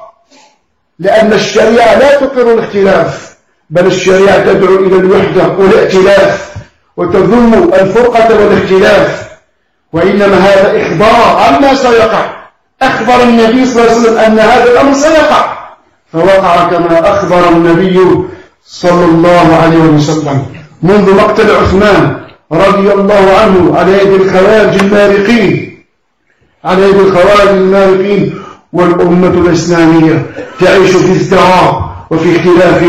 لأن الشريعة لا تقر الاختلاف. بل الشريعة تدعو إلى الوحدة والائتلاف وتذم الفرقة والاختلاف. وإنما هذا إخبار عما سيقع. أخبر النبي صلى الله عليه وسلم أن هذا الأمر سيقع. فوقع كما أخبر النبي صلى الله عليه وسلم منذ مقتل عثمان رضي الله عنه على يد الخوارج المارقين. على يد الخوارج المارقين والأمة الإسلامية تعيش في ازدهار وفي اختلاف.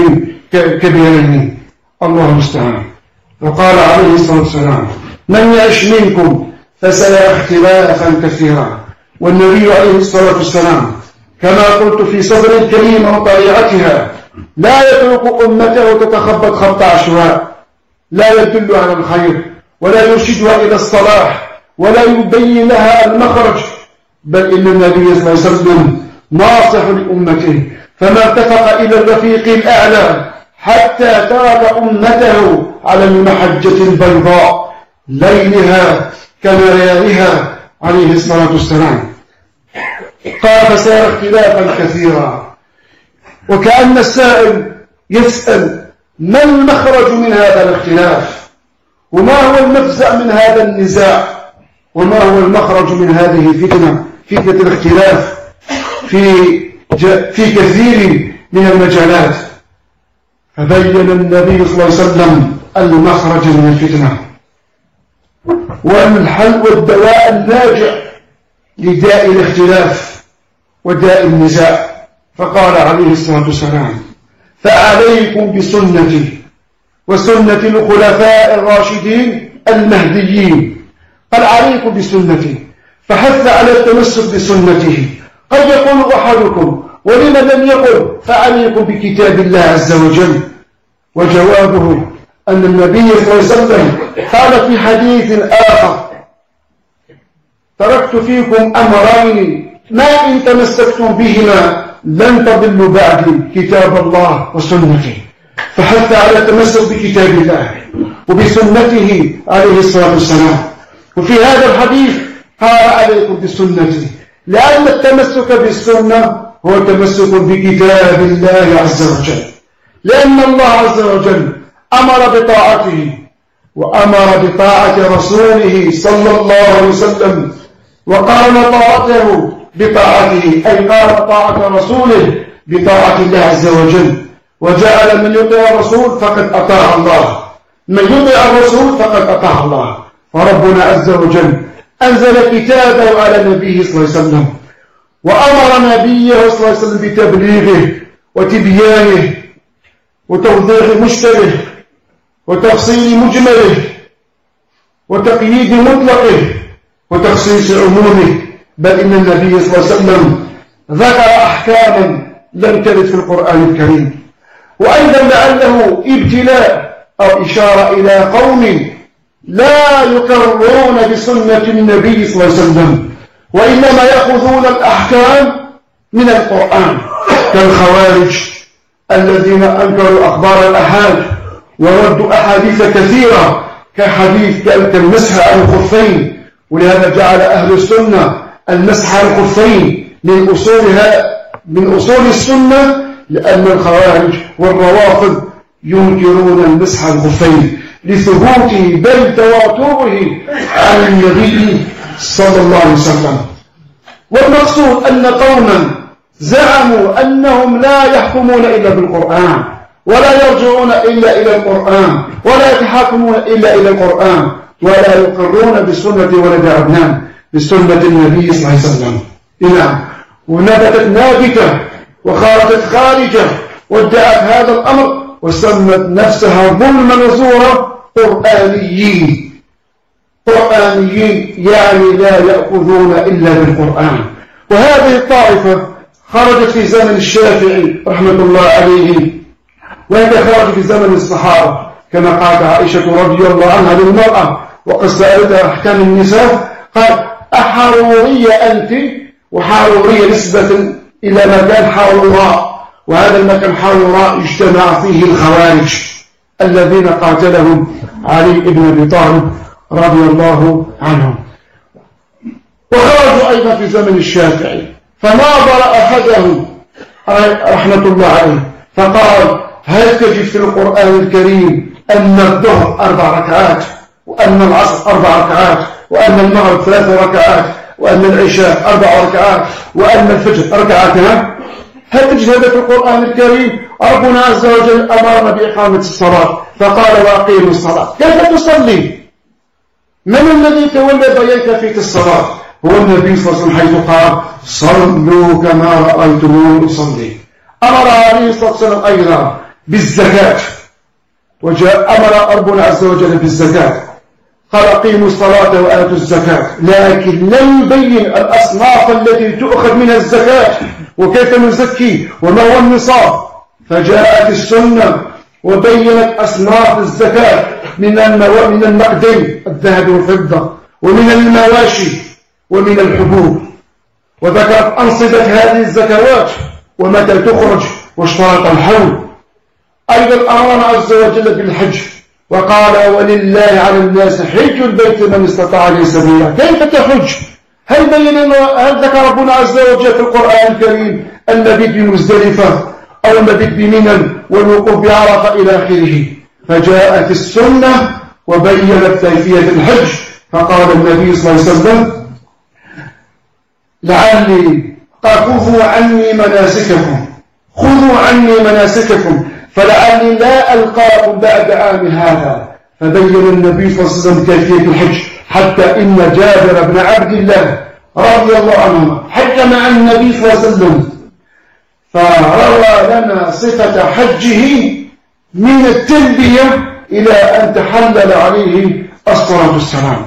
كبيرين الله المستعان. وقال عليه الصلاة والسلام من يعش منكم فسيرى اختلافا كثيرا. والنبي عليه الصلاة والسلام كما قلت في صدر الكريم وطريعتها لا يترك أمته تتخبط خبط عشواء لا يدل على الخير ولا يرشدها إلى الصلاح ولا يبين لها المخرج. بل إن النبي صلى الله عليه وسلم ناصح لأمته فما اتفق إلى الرفيق الأعلى حتى ترك أمته على المحجة البيضاء ليلها كنهارها عليه الصلاة والسلام. قال فسار اختلافا كثيرا. وكأن السائل يسأل ما المخرج من هذا الاختلاف؟ وما هو المفزع من هذا النزاع؟ وما هو المخرج من هذه الفتنة؟ فتنة الاختلاف في في كثير من المجالات. فبين النبي صلى الله عليه وسلم المخرج من الفتنة. والحل والدواء الناجع لداء الاختلاف وداء النزاع. فقال عليه الصلاة والسلام فعليكم بسنتي وسنة الخلفاء الراشدين المهديين. قال عليكم بسنتي فحث على التمسك بسنته. قد يقول أحدكم ولم لم يقل فعليكم بكتاب الله عز وجل. وجوابه أن النبي صلى الله عليه وسلم قال في حديث آخر تركت فيكم أمرين ما إن تمسكتم بهما لن تضلوا بعدي كتاب الله وسنتي فحث على التمسك بكتاب الله وبسنته عليه الصلاة والسلام. وفي هذا الحديث قال عليكم بسنتي لأن التمسك بالسنة هو التمسك بكتاب الله عز وجل. لأن الله عز وجل أمر بطاعته وأمر بطاعة رسوله صلى الله عليه وسلم وقارن طاعته بطاعته أي قارن طاعة رسوله بطاعة الله عز وجل. وجعل من يطيع الرسول فقد أطاع الله من يطيع الرسول فقد أطاع الله. فربنا عز وجل أنزل كتابه على نبيه صلى الله عليه وسلم. وأمر نبيه صلى الله عليه وسلم بتبليغه وتبيانه وتوضيح مشتبه وتفصيل مجمله وتقييد مطلقه وتخصيص عمومه. بل إن النبي صلى الله عليه وسلم ذكر أحكاما لم ترد في القرآن الكريم. وأيضا لعله ابتلاء أو إشارة إلى قوم لا يقرون بسنة النبي صلى الله عليه وسلم. وإنما يأخذون الأحكام من القرآن كالخوارج الذين أنكروا أخبار الأحاد وردوا أحاديث كثيرة كحديث كالمسح على الخفين. ولهذا جعل أهل السنة المسح على الخفين من أصولها من أصول السنة لأن الخوارج والروافض ينكرون المسح على الخفين لثبوته بل تواتره عن النبي صلى الله عليه وسلم. والمقصود أن قوما زعموا أنهم لا يحكمون إلا بالقرآن ولا يرجعون إلا إلى القرآن ولا يتحاكمون إلا إلى القرآن ولا يقرون بالسنة ولد عدنان بسنة النبي صلى الله عليه وسلم. نعم ونبتت نابتة وخارجت خارجة وادعت هذا الأمر وسمت نفسها ظلما وزورا قرآنيين. قرآنيين يعني لا يأخذون إلا بالقرآن. وهذه الطائفة خرجت في زمن الشافعي رحمة الله عليه وهي خرجت في زمن الصحابة كما قالت عائشة رضي الله عنها للمرأة وقد سألتها أحكام النساء قال أحرورية أنت وحرورية نسبة إلى مكان حروراء وهذا المكان حروراء اجتمع فيه الخوارج الذين قاتلهم علي بن أبي طالب رضي الله عنهم. وخرجوا أيضا في زمن الشافعي. فناظر أحدهم رحمة الله عليه. فقال هل تجد في القرآن الكريم أن الظهر أربع ركعات وأن العصر أربع ركعات وأن المغرب ثلاث ركعات وأن العشاء أربع ركعات وأن الفجر ركعتان هل تجد هذا في القرآن الكريم؟ ربنا عز وجل أمرنا بإقامة الصلاة. فقال وأقيموا الصلاة. كيف تصلي؟ من الذي تولى بيان في الصلاة؟ هو النبي صلى الله عليه وسلم حيث قال صلوا كما رأيتموني أصلي أمر عليه الصلاة والسلام أيضا بالزكاة. وجاء أمر ربنا عز وجل بالزكاة. قال أقيموا الصلاة وآتوا الزكاة. لكن لم يبين الأصناف التي تؤخذ منها الزكاة وكيف نزكي وما هو النصاب؟ فجاءت السنة وبينت أصناف الزكاة من من النقدين الذهب والفضة ومن المواشي ومن الحبوب. وذكرت أنصبة هذه الزكوات ومتى تخرج واشترط الحول. أيضا أمرنا عز وجل بالحج وقال ولله على الناس حج البيت من استطاع لي سبيلا. كيف تحج؟ هل بين هل ذكر ربنا عز وجل في القرآن الكريم المبيت بمزدلفة أو المبيت بمنى والوقوف بعرفة إلى آخره. فجاءت السنة وبينت كيفية الحج. فقال النبي صلى الله عليه وسلم لعلي خذوا عني مناسككم. خذوا عني مناسككم. فلعلي لا ألقاكم بعد عام هذا. فبين النبي صلى الله عليه وسلم كيفية الحج. حتى إن جابر بن عبد الله رضي الله عنهما حج مع النبي صلى الله عليه وسلم. فروى لنا صفة حجه من التلبية إلى أن تحلل عليه الصلاة والسلام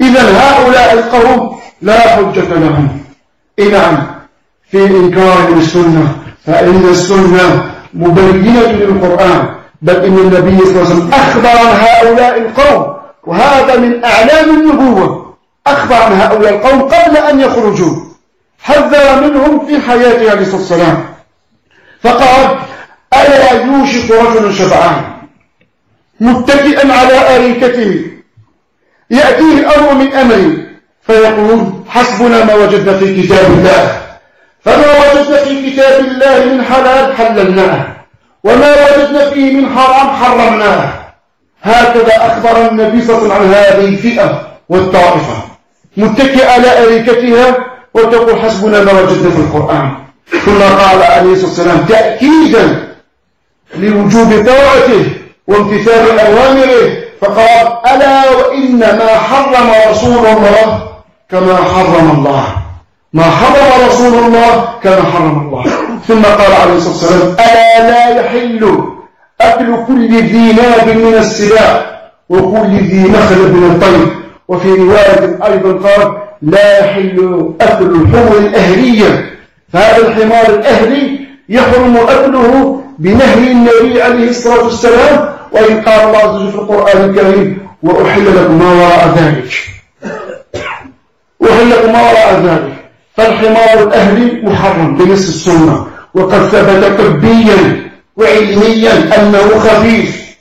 إذا هؤلاء القوم لا حجة لهم. نعم في إنكار السنة فإن السنة مبينة للقرآن بل إن النبي صلى الله عليه وسلم أخبر عن هؤلاء القوم وهذا من أعلام النبوة. أخبر عن هؤلاء القوم قبل أن يخرجوا. حذر منهم في حياته عليه الصلاة والسلام. فقال ألا يوشك رجل شبعان متكئا على أريكته. يأتيه الأمر من أمري. فيقول حسبنا ما وجدنا في كتاب الله. فما وجدنا في كتاب الله من حلال حللناه. وما وجدنا فيه من حرام حرمناه. هكذا أخبر النبي صلى الله عليه وسلم عن هذه الفئة والطائفة. متكئ على أريكتها وتقول حسبنا ما وجدنا في القرآن. ثم قال عليه الصلاة والسلام تأكيدا لوجوب طاعته وامتثال أوامره فقال ألا وإن ما حرم رسول الله كما حرم الله ما حرم رسول الله كما حرم الله. ثم قال عليه الصلاة والسلام ألا لا يحل أكل كل ذي ناب من السباع وكل ذي نخل من الطير وفي رواية أيضا قال لا يحل أكل الحمر الأهلية فهذا الحمار الأهلي يحرم أكله بنهي النبي عليه الصلاة والسلام وإن قال الله عز وجل في القرآن الكريم وأحل لكم ما وراء ذلك. أحل لكم ما وراء ذلك. فالحمار الأهلي محرم بنص السنة وقد ثبت طبيا وعلميا أنه خفيف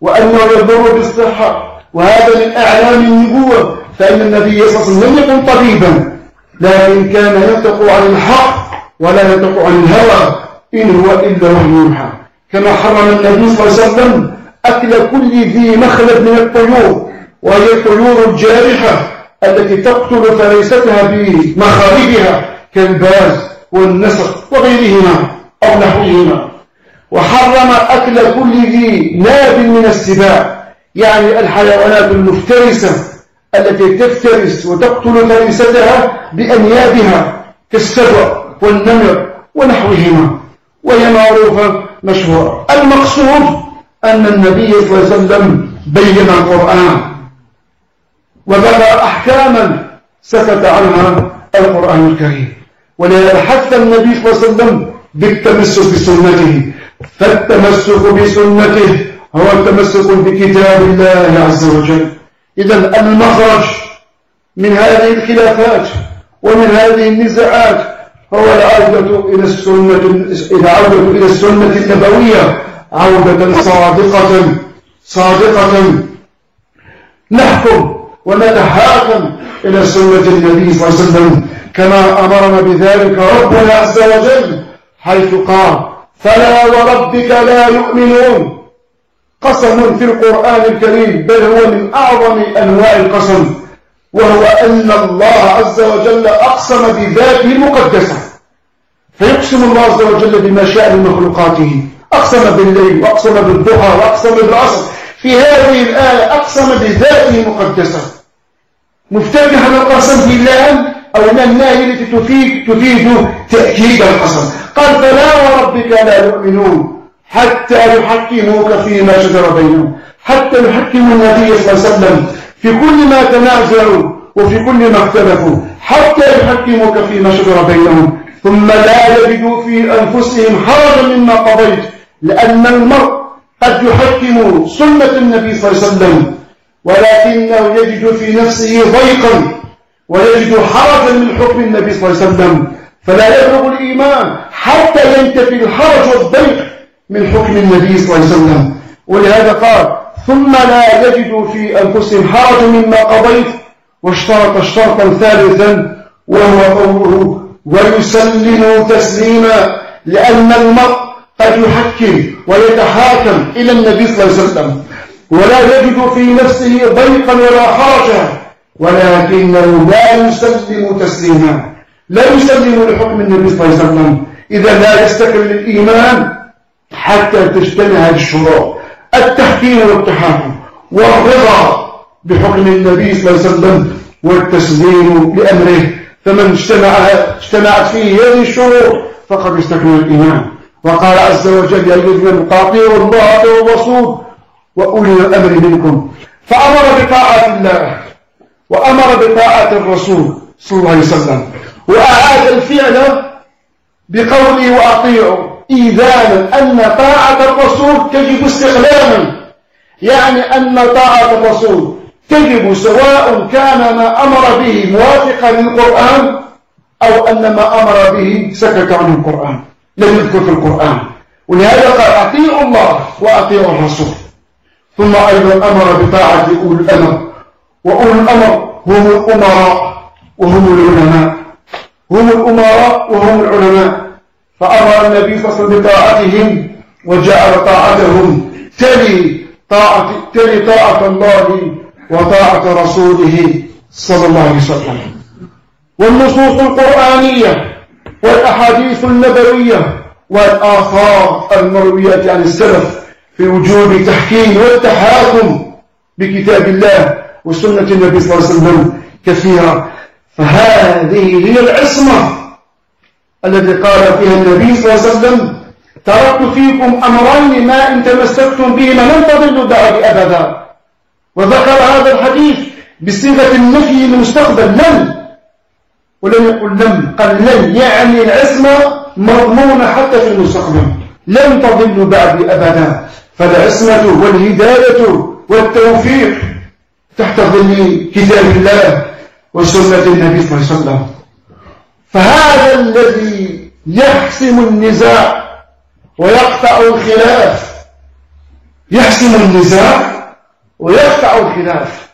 وأنه يضر بالصحة. وهذا من أعلام النبوة فإن النبي صلى الله عليه وسلم لم يكن طبيبا لكن كان ينطق عن الحق ولا ينطق عن الهوى إن هو إلا وحي يوحى. كما حرم النبي صلى الله عليه وسلم أكل كل ذي مخلب من الطيور وهي الطيور الجارحة التي تقتل فريستها بمخالبها كالباز والنسر وغيرهما أو نحوهما. وحرم أكل كل ذي ناب من السباع يعني الحيوانات المفترسة التي تفترس وتقتل فريستها بأنيابها كالسبع. والنمر ونحوهما وهي معروفة مشهورة. المقصود أن النبي صلى الله عليه وسلم بين القرآن وذكر أحكاما سكت عنها القرآن الكريم. ولذا حث النبي صلى الله عليه وسلم بالتمسك بسنته. فالتمسك بسنته هو التمسك بكتاب الله عز وجل. إذا المخرج من هذه الخلافات ومن هذه النزاعات هو العودة إلى السنة العودة إلى السنة النبوية. عودة صادقة صادقة. نحكم ونتحاكم إلى سنة النبي صلى الله عليه وسلم. كما أمرنا بذلك ربنا عز وجل حيث قال فلا وربك لا يؤمنون. قسم في القرآن الكريم بل هو من أعظم أنواع القسم. وهو أن الله عز وجل أقسم بذاته المقدسة. فيقسم الله عز وجل بما شاء من مخلوقاته. أقسم بالليل وأقسم بالضحى وأقسم بالعصر. في هذه الآية أقسم بذاته المقدسة. مفتتحا القسم بالله أو من النهي التي تفيد, تفيد تأكيد القسم. قال فلا وربك لا يؤمنون حتى يحكموك فيما شجر بينهم. حتى يحكموا النبي صلى الله عليه وسلم في كل ما تنازعوا وفي كل ما اختلفوا حتى يحكموك فيما شجر بينهم ثم لا يجدوا في أنفسهم حرجا مما قضيت لأن المرء قد يحكم سنة النبي صلى الله عليه وسلم ولكنه يجد في نفسه ضيقا ويجد حرجا من حكم النبي صلى الله عليه وسلم فلا يبلغ الإيمان حتى ينتفي الحرج والضيق من حكم النبي صلى الله عليه وسلم. ولهذا قال ثم لا يجد في أنفسهم حرج مما قضيت واشترط شرطا ثالثا وهو قوله ويسلموا تسليما لأن المرء قد يحكم ويتحاكم إلى النبي صلى الله عليه وسلم ولا يجد في نفسه ضيقا ولا حرجا ولكنه لا يسلم تسليما. لا يسلم لحكم النبي صلى الله عليه وسلم. إذا لا يستكمل الإيمان حتى تجتمع الشروط. التحكيم والتحاكم والرضا بحكم النبي صلى الله عليه وسلم والتسليم لأمره. فمن اجتمع اجتمعت فيه هذه الشروط فقد استكمل الإيمان. وقال عز وجل يا أيها الذين الله والرسول وأولي الأمر منكم. فأمر بطاعة الله وأمر بطاعة الرسول صلى الله عليه وسلم. وأعاد الفعل بقوله وأطيعوا إيذانا أن طاعة الرسول تجب استقلالا يعني أن طاعة الرسول تجب سواء كان ما أمر به موافقا للقرآن أو أن ما أمر به سكت عن القرآن. لم يذكر في القرآن. ولهذا قال أطيعوا الله وأطيعوا الرسول. ثم أيضا أمر بطاعة أولي الأمر. وأولي الأمر هم الأمراء وهم العلماء. هم الأمراء وهم العلماء. فأمر النبي صلى الله عليه وسلم بطاعتهم وجعل طاعتهم تلي طاعة, تلي طاعة الله وطاعة رسوله صلى الله عليه وسلم. والنصوص القرآنية والأحاديث النبوية والآثار المروية عن السلف في وجوب تحكيم والتحاكم بكتاب الله وسنة النبي صلى الله عليه وسلم كثيرة. فهذه هي العصمة التي قال فيها النبي صلى الله عليه وسلم تركت فيكم أمرين ما إن تمسكتم بهما لن تضلوا بعد أبدا. وذكر هذا الحديث بصيغة النفي المستقبل لن. ولم يقل لم قال لن يعني العصمة مضمونة حتى في المستقبل لن تضلوا بعد أبدا. فالعصمة والهداية والتوفيق تحت ظل كتاب الله وسنة النبي صلى الله عليه وسلم. فهذا الذي يحسم النزاع ويقطع الخلاف. يحسم النزاع ويقطع الخلاف.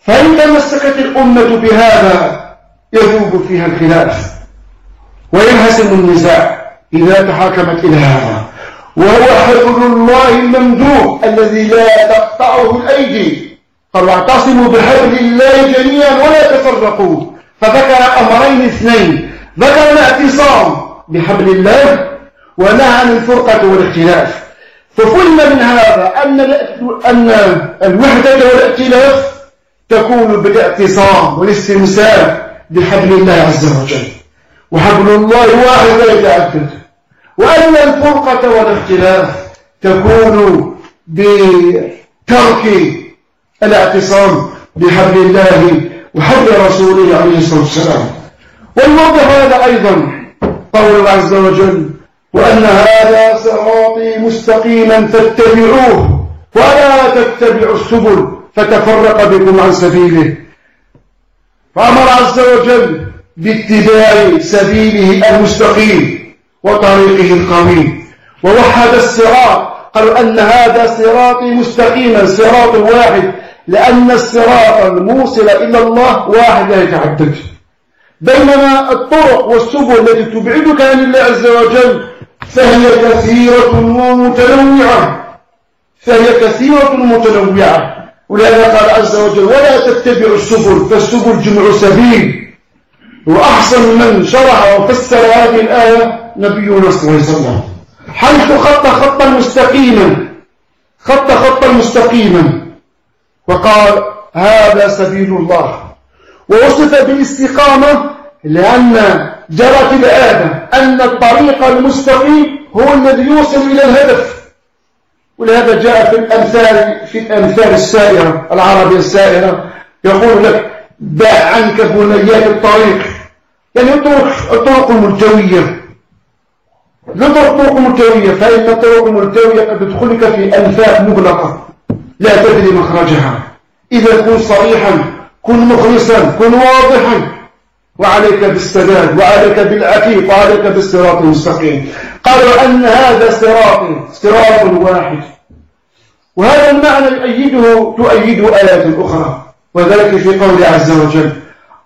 فإن تمسكت الأمة بهذا يذوب فيها الخلاف. وينهزم النزاع إذا تحاكمت إلى هذا وهو حبل الله الممدود الذي لا تقطعه الأيدي. قال واعتصموا بحبل الله جميعا ولا تفرقوا. فذكر أمرين اثنين. ذكر الاعتصام بحبل الله ونهى عن الفرقة والاختلاف. ففهم من هذا أن أن الوحدة والائتلاف تكون بالاعتصام والاستمساك بحبل الله عز وجل. وحبل الله واحد لا يتعدد. وأن الفرقة والاختلاف تكون بترك الاعتصام بحبل الله وحبل رسوله عليه الصلاة والسلام. والموضع هذا أيضا قول الله عز وجل وأن هذا صراطي مستقيما فاتبعوه ولا تتبعوا السبل فتفرق بكم عن سبيله. فأمر عز وجل باتباع سبيله المستقيم وطريقه القويم. ووحد الصراط قالوا أن هذا صراطي مستقيما صراط واحد. لأن الصراط الموصل إلى الله واحد لا يتعدد بينما الطرق والسبل التي تبعدك عن الله عز وجل فهي كثيرة ومتنوعة. فهي كثيرة متنوعة ولهذا قال عز وجل ولا تتبعوا السبل فالسبل جمع سبيل. وأحسن من شرح وفسر هذه الآية نبينا صلى الله عليه وسلم. حيث خط خطا مستقيما. خط خطا مستقيما. وقال هذا سبيل الله. ووصف بالاستقامة لأن جرت الآية أن الطريق المستقيم هو الذي يوصل إلى الهدف. ولهذا جاء في الأمثال في الأمثال السائرة العربية السائرة يقول لك دع عنك بنيات الطريق. يعني الطرق الطرق الملتوية. لا الطرق الملتوية فإن الطرق الملتوية قد تدخلك في أنفاق مغلقة. لا تدري مخرجها. إذا كن صريحا كن مخلصا كن واضحا. وعليك بالسداد وعليك بالعفيف وعليك بالصراط المستقيم. قالوا أن هذا صراط صراط واحد. وهذا المعنى يؤيده تؤيد آيات أخرى. وذلك في قول عز وجل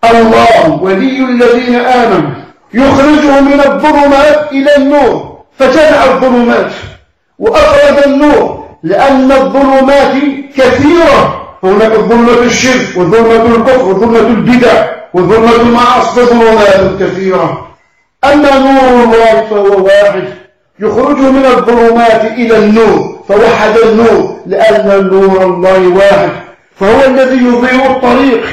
الله ولي الذين آمنوا يخرجهم من الظلمات إلى النور فجمع الظلمات وأخرج النور لأن الظلمات كثيرة. هناك ظلمة الشرك وظلمة الكفر وظلمة البدع وظلمة المعاصي ظلمات كثيرة. أما نور الله فهو واحد يخرج من الظلمات إلى النور فوحد النور لأن النور الله واحد فهو الذي يضيء الطريق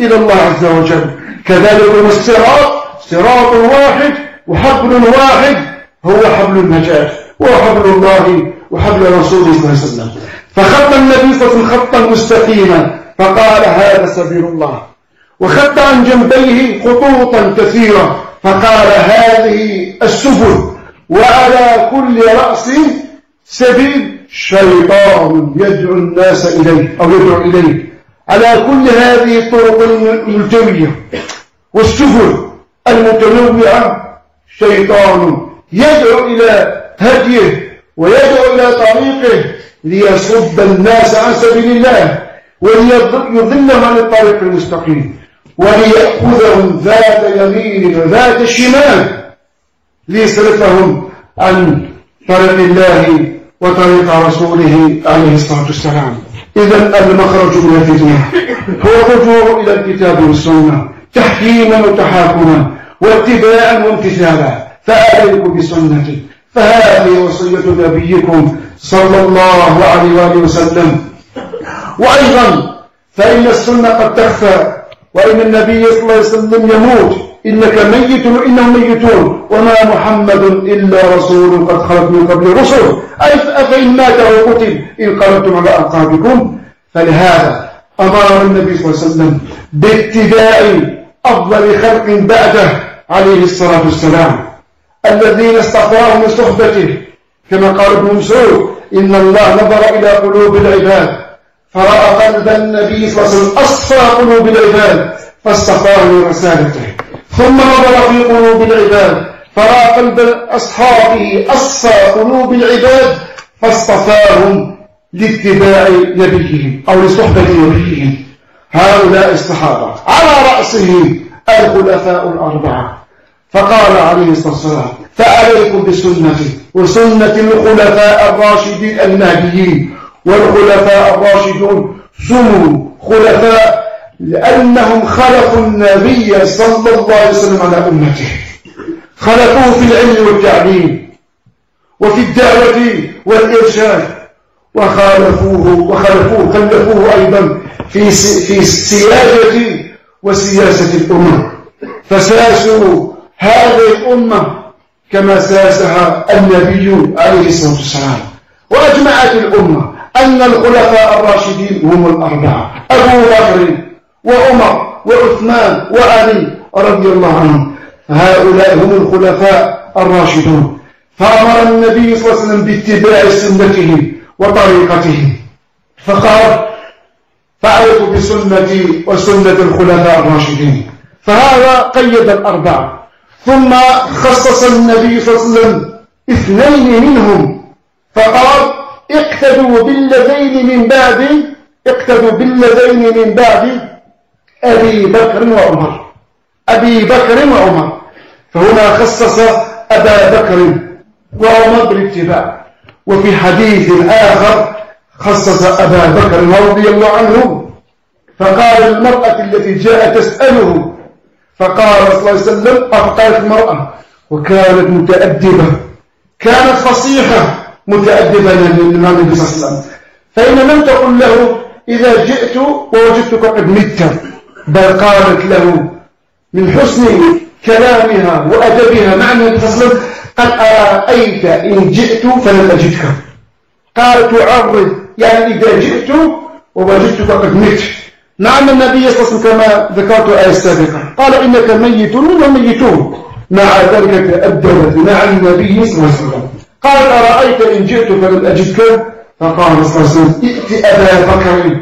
إلى الله عز وجل. كذلك الصراط صراط واحد وحبل واحد هو حبل النجاة وهو حبل الله وحبل رسوله صلى الله عليه وسلم. فخط النبي صلى الله عليه وسلم خطا مستقيما فقال هذا سبيل الله. وخط عن جنبيه خطوطا كثيرة فقال هذه السبل. وعلى كل رأس سبيل شيطان يدعو الناس إليه أو يدعو إليه. على كل هذه الطرق الملتوية والسبل المتنوعة شيطان يدعو إلى هديه ويدعو إلى طريقه ليصد الناس عن سبيل الله وليضلهم عن الطريق المستقيم وليأخذهم ذات يمين وذات شمال ليصرفهم عن طريق الله وطريق رسوله عليه الصلاة والسلام. إذا المخرج من الفتنة هو الرجوع إلى الكتاب والسنة تحكيما وتحاكما واتباعا وامتثالا. فآليكم بسنتي فهذه وصية نبيكم صلى الله عليه وآله وسلم. وأيضا فإن السنة قد تخفى وإن النبي صلى الله عليه وسلم يموت. إنك ميت وإنهم ميتون. وما محمد إلا رسول قد خلت من قبل رسل. أي أفإن مات أو قتل إن قلتم على أعقابكم فلهذا أمر النبي صلى الله عليه وسلم باتباع أفضل خلق بعده عليه الصلاة والسلام. الذين استطاعوا من صحبته. كما قال ابن مسعود إن الله نظر إلى قلوب العباد فرأى قلب النبي صلى الله عليه وسلم أصفى قلوب العباد فاصطفاه لرسالته ثم نظر في قلوب العباد فرأى قلب أصحابه أصفى قلوب العباد فاصطفاهم لاتباع نبيهم أو لصحبة نبيهم. هؤلاء الصحابة على رأسهم الخلفاء الأربعة. فقال عليه الصلاة والسلام فعليكم بسنتي وسنة الخلفاء الراشدين المهديين والخلفاء الراشدون. سموا خلفاء لأنهم خلفوا النبي صلى الله عليه وسلم على أمته. خلفوه في العلم والتعليم وفي الدعوة والإرشاد. وخالفوه وخلفوه خلفوه أيضا في في سياسة وسياسة الأمة. فساسوا هذه الأمة كما ساسها النبي عليه الصلاة والسلام. وأجمعت الأمة أن الخلفاء الراشدين هم الأربعة. أبو بكر وعمر وعثمان وعلي رضي الله عنهم. هؤلاء هم الخلفاء الراشدون. فأمر النبي صلى الله عليه وسلم باتباع سنتهم وطريقتهم فقال فعلت بسنتي وسنة الخلفاء الراشدين. فهذا قيد الأربعة. ثم خصص النبي صلى الله عليه وسلم اثنين منهم فقال اقتدوا بالذين من بعد اقتدوا بالذين من بعد أبي بكر وعمر أبي بكر وعمر. فهنا خصص أبا بكر وعمر بالاتباع. وفي حديث آخر خصص أبا بكر رضي الله عنه فقال المرأة التي جاءت تسأله فقال صلى الله عليه وسلم أفقالت المرأة. وكانت متأدبة. كانت فصيحة متأدبة للنبي صلى الله عليه وسلم. فإن لم تقل له إذا جئت ووجدتك قد مت. بل قالت له من حسن كلامها وأدبها مع النبي صلى الله عليه وسلم قد أرأيت إن جئت فلن أجدك. قالت تعرض يعني إذا جئت ووجدتك قد مت. نعم النبي صلى الله عليه وسلم كما ذكرت آية السابقة قال إنك ميت وميتون. مع ذلك تأدبت مع النبي صلى الله عليه وسلم. قال أرأيت إن جئت فلم أجدك؟ فقال صلى الله عليه وسلم ائت أبا بكر.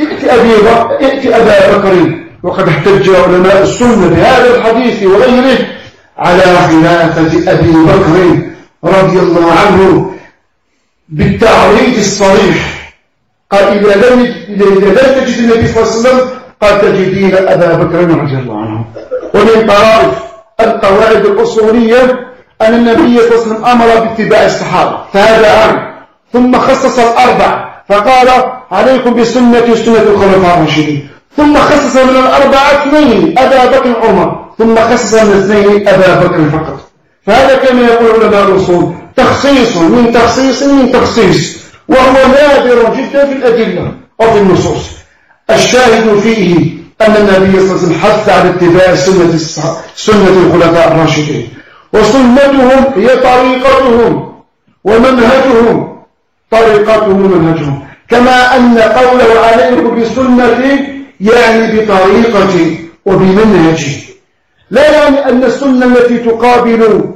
ائت, أبي ائت أبا بكر. وقد احتج علماء السنة بهذا الحديث وغيره على خلافة أبي بكر رضي الله عنه بالتعريض الصريح. قال إذا لم إذا لم تجد النبي صلى الله عليه وسلم قال تجدين أبا بكر رضي الله عنه. ومن طرائف القواعد الأصولية أن النبي صلى الله عليه وسلم أمر باتباع الصحابة فهذا عام. ثم خصص الأربع فقال عليكم بسنة سنة الخلفاء الراشدين. ثم خصص من الأربعة اثنين أبا بكر عمر ثم خصص من اثنين أبا بكر فقط. فهذا كما يقول علماء الأصول تخصيص من تخصيص من تخصيص. وهو نادر جدا في الأدلة أو في النصوص. الشاهد فيه أن النبي صلى الله عليه وسلم حث على اتباع سنة سنة الخلفاء الراشدين وسنتهم هي طريقتهم ومنهجهم. طريقتهم ومنهجهم. كما أن قوله عليكم بسنتي يعني بطريقتي وبمنهجي. لا يعني أن السنة التي تقابل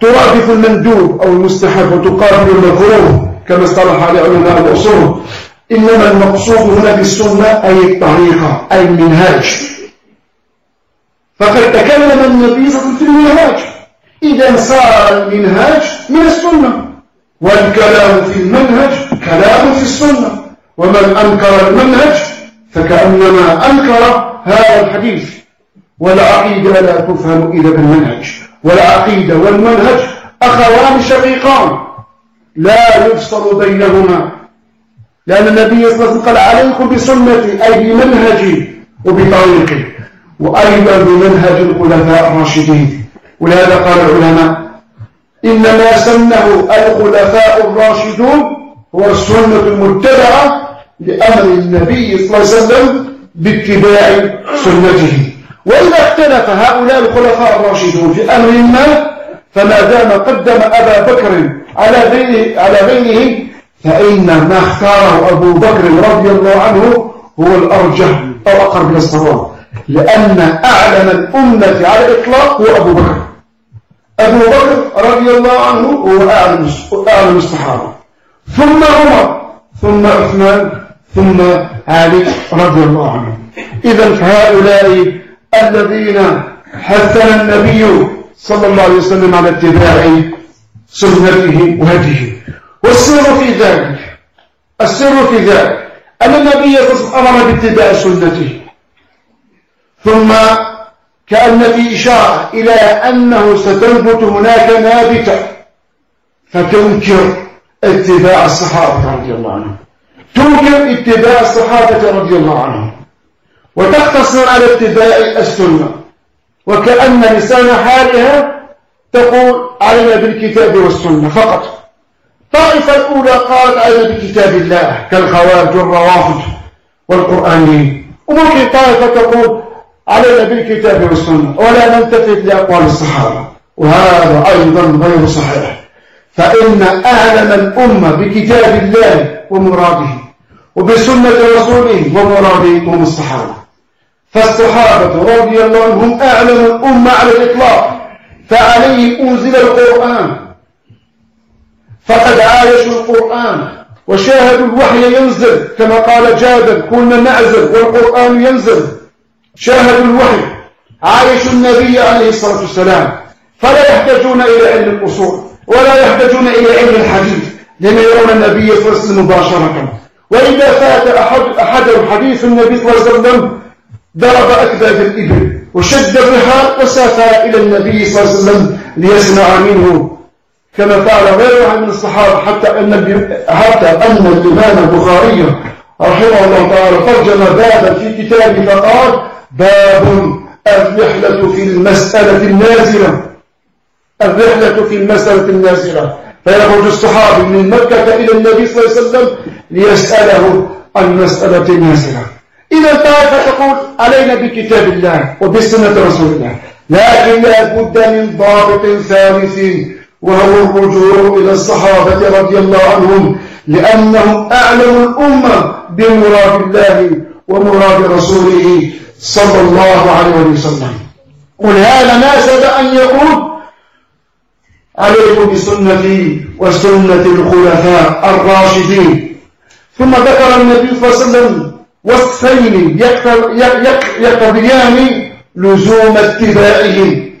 ترادف المندوب أو المستحب وتقابل المكروه كما اصطلح عليه علماء الأصول إنما المقصود هنا بالسنة أي الطريقة أي المنهاج. فقد تكلم النبي صلى الله عليه وسلم في المنهاج. إذا صار المنهاج من السنة. والكلام في المنهج كلام في السنة. ومن أنكر المنهج فكأنما أنكر هذا الحديث. والعقيدة لا تفهم إذا بالمنهج. والعقيدة والمنهج أخوان شقيقان. لا يفصل بينهما. لأن النبي صلى الله عليه وسلم قال عليكم بسنتي أي بمنهجي وبطريقي. وأيضا بمنهج الخلفاء الراشدين. ولهذا قال العلماء إنما سنه الخلفاء الراشدون هو السنة المتبعة لأمر النبي صلى الله عليه وسلم باتباع سنته. وإذا اختلف هؤلاء الخلفاء الراشدون في أمر ما فما دام قدم أبا بكر على غيره على غيره فإن ما اختاره أبو بكر رضي الله عنه هو الأرجح أو أقرب إلى الصواب لأن أعلم الأمة على الإطلاق هو أبو بكر. أبو بكر رضي الله عنه هو أعلم أعلم الصحابة. ثم عمر ثم عثمان ثم علي رضي الله عنه. إذا فهؤلاء الذين حثنا النبي صلى الله عليه وسلم على اتباع سنته وهديه. والسر في ذلك السر في ذلك أن النبي أمر باتباع سنته. ثم كأن في إشارة إلى أنه ستنبت هناك نابتة فتنكر اتباع الصحابة رضي الله عنهم. تنكر اتباع الصحابة رضي الله عنهم. وتقتصر على اتباع السنة. وكأن لسان حالها تقول علينا بالكتاب والسنة فقط. الطائفة الأولى قالت علينا بكتاب الله كالخوارج والروافض والقرآنيين. وممكن طائفة تقول علينا بالكتاب والسنة. ولا نلتفت لأقوال الصحابة. وهذا أيضا غير صحيح. فإن أعلم الأمة بكتاب الله ومراده وبسنة رسوله ومراده هم الصحابة. فالصحابة رضي الله عنهم أعلم الأمة على الإطلاق فعليه أنزل القرآن. فقد عايشوا القرآن وشاهدوا الوحي ينزل كما قال جابر كنا نعزل والقرآن ينزل. شاهدوا الوحي عايشوا النبي عليه الصلاة والسلام. فلا يحتاجون إلى علم الأصول ولا يحتاجون إلى علم الحديث لما يرون النبي صلى الله عليه وسلم مباشرة. وإذا فات أحد أحدهم حديث النبي صلى الله عليه وسلم ضرب أكباد الإبل وشد الرحال وسافر إلى النبي صلى الله عليه وسلم ليسمع منه. كما فعل غيره من الصحابة حتى أن حتى أن الإمام البخاري رحمه الله تعالى ترجم بابا في كتابه فقال باب الرحلة في المسألة النازلة. الرحلة في المسألة النازلة. فيخرج الصحابي من مكة إلى النبي صلى الله عليه وسلم ليسأله عن مسألة النازلة إذا انتهت فتقول علينا بكتاب الله وبسنة رسول الله. لكن لا بد من ضابط ثالث وهو الرجوع إلى الصحابة رضي الله عنهم لأنهم أعلم الأمة بمراد الله ومراد رسوله صلى الله عليه وسلم. ولهذا ناسب أن يقول عليكم بسنتي وسنة الخلفاء الراشدين. ثم ذكر النبي صلى الله عليه وسلم وصفين يقضيان لزوم اتباعهم.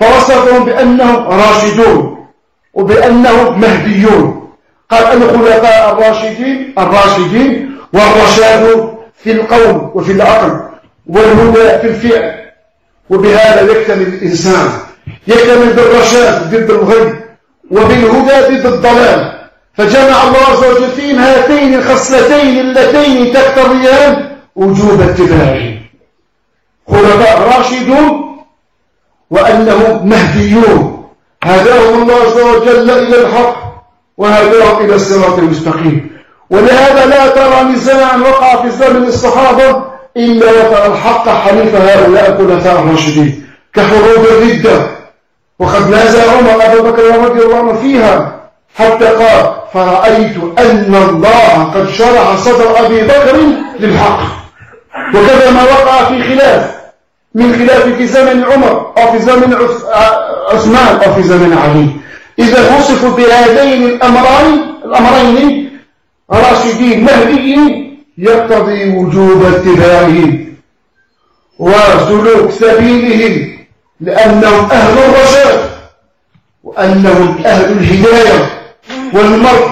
فوصفهم بأنهم راشدون وبأنهم مهديون. قال الخلفاء الراشدين الراشدين والرشاد في القول وفي العقل والهدى في الفعل. وبهذا يكتمل الإنسان. يكتمل بالرشاد ضد الغي وبالهدى ضد الضلال. فجمع الله عز وجل فيهم هاتين الخصلتين اللتين تقتضيان وجوب اتباعهم خلفاء راشدون وأنهم مهديون. هداهم الله عز وجل إلى الحق وهداهم إلى الصراط المستقيم. ولهذا لا ترى نزاعا وقع في زمن الصحابة إلا وترى الحق حليف هؤلاء الخلفاء الراشدين. كحروب الردة وقد نازع عمر أبو بكر رضي الله عنه فيها حتى قال فرأيت أن الله قد شرع صدر أبي بكر للحق. وكذا ما وقع في خلاف. من خلاف في زمن عمر أو في زمن عثمان أو في زمن علي. إذا وصفوا بهذين الأمرين الأمرين راشدين مهديين يقتضي وجوب اتباعهم وسلوك سبيلهم لأنهم أهل الرشاد وأنهم أهل الهداية. والمرء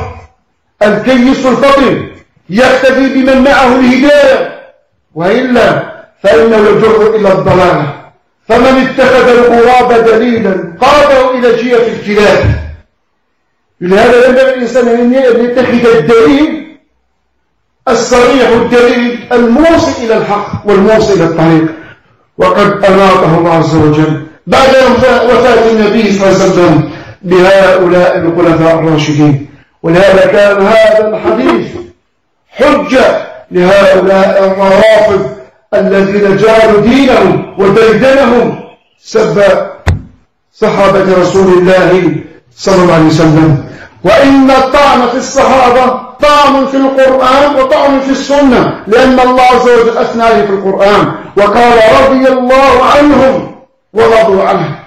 الكيس الفطن يقتدي بمن معه الهداية. وإلا فإنه يجر إلى الضلال فمن اتخذ الغراب دليلا قاده إلى جية الكلاب لهذا ينبغي الإنسان أن يتخذ الدليل الصريح الدليل الموصل إلى الحق والموصل إلى الطريق. وقد أناطه الله عز وجل بعد وفاة النبي صلى الله عليه وسلم. بهؤلاء الخلفاء الراشدين. ولهذا كان هذا الحديث حجة لهؤلاء الروافض الذين جعلوا دينهم وديدنهم سب صحابة رسول الله صلى الله عليه وسلم. وإن الطعن في الصحابة طعن في القرآن وطعن في السنة لأن الله عز وجل أثنى في القرآن. وقال رضي الله عنهم ورضوا عنه.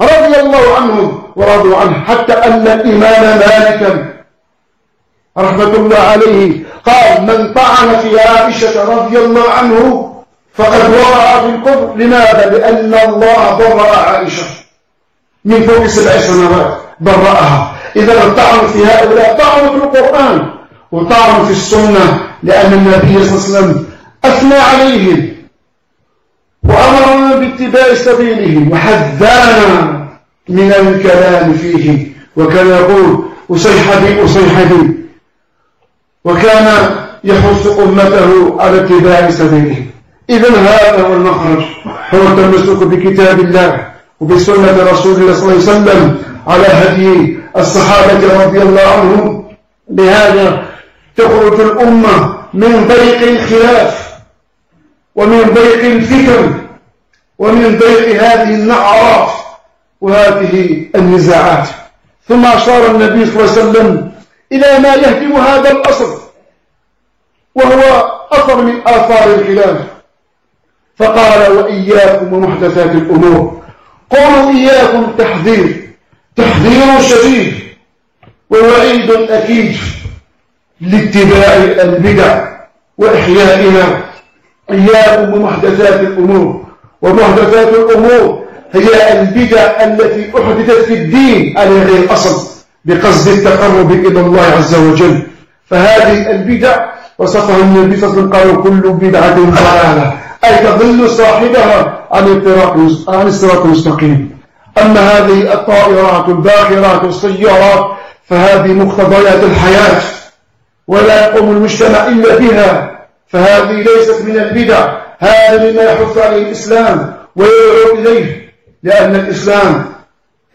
رضي الله عنهم. ورضوا عنه حتى أن الإمام مالكا رحمة الله عليه قال من طعن في عائشة رضي الله عنه فقد وقع في الكفر لماذا؟ لأن الله برأ عائشة. من فوق سبع سنوات برأها إذا الطعن في هؤلاء طعن في القرآن وطعن في السنة لأن النبي صلى الله عليه وسلم أثنى عليهم وأمرنا باتباع سبيلهم وحذرنا من الكلام فيه. وكان يقول أصيحبي أصيحبي وكان يحث أمته على اتباع سبيلهم إذا هذا هو المخرج. هو التمسك بكتاب الله وبسنة رسول الله صلى الله عليه وسلم على هدي الصحابة رضي الله عنهم. بهذا تخرج الأمة من ضيق الخلاف ومن ضيق الفكر ومن ضيق هذه النعرات. وهذه النزاعات. ثم أشار النبي صلى الله عليه وسلم إلى ما يهدم هذا الأصل وهو أثر من آثار الخلاف. فقال وإياكم ومحدثات الأمور. قولوا إياكم تحذير تحذير شديد ووعيد أكيد لاتباع البدع وإحيائنا. إياكم ومحدثات الأمور. ومحدثات الأمور هي البدع التي أحدثت في الدين على غير أصل بقصد التقرب إلى الله عز وجل. فهذه البدع وصفها النبي صلى الله عليه وسلم قالوا كل بدعة ضلالة. أي تضل صاحبها عن الطريق عن الصراط المستقيم. أما هذه الطائرات الباخرات السيارات فهذه مقتضيات الحياة. ولا يقوم المجتمع إلا بها. فهذه ليست من البدع. هذا مما يحث عليه الإسلام ويدعو إليه. لأن الإسلام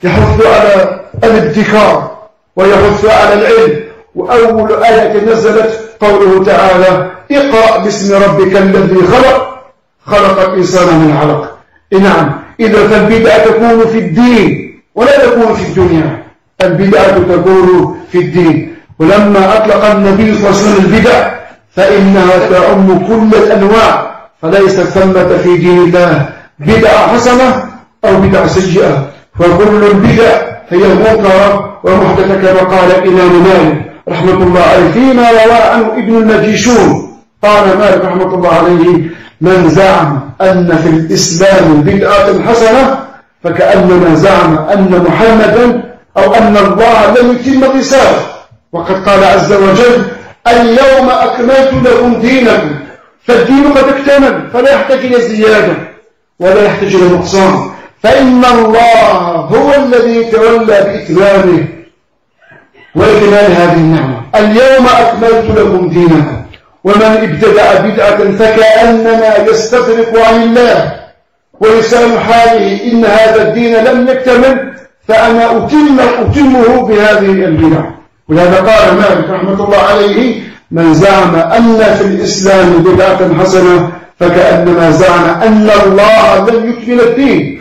يحث على الابتكار ويحث على العلم وأول آية نزلت قوله تعالى اقرأ باسم ربك الذي خلق خلق الإنسان من علق. نعم إذا فالبدعة تكون في الدين ولا تكون في الدنيا. البدعة تكون في الدين. ولما أطلق النبي صلى الله عليه وسلم البدع فإنها تعم كل الأنواع فليس ثمة في دين الله. بدعة حسنة أو بدعة سيئة. فكل البدع هي منكرة ومحدثة كما قال الإمام مالك رحمة الله عليه فيما روى عنه ابن المجيشون. قال مالك رحمة الله عليه من زعم أن في الإسلام بدعة حسنة فكأنما زعم أن محمدا أو أن الله لم يتم الرسالة وقد قال عز وجل اليوم أكملت لكم دينكم فالدين قد اكتمل فلا يحتاج إلى زيادة ولا يحتاج إلى نقصان. فإن الله هو الذي تولى بإتمامه وإكمال هذه النعمة. اليوم أكملت لكم دينكم. ومن ابتدع بدعة فكأنما يستدرك عن الله ولسان حاله إن هذا الدين لم يكتمل فأنا أتم أتمه بهذه البدع ولهذا قال مالك رحمة الله عليه من زعم أن في الإسلام بدعة حسنة فكأنما زعم أن الله لم يكمل الدين.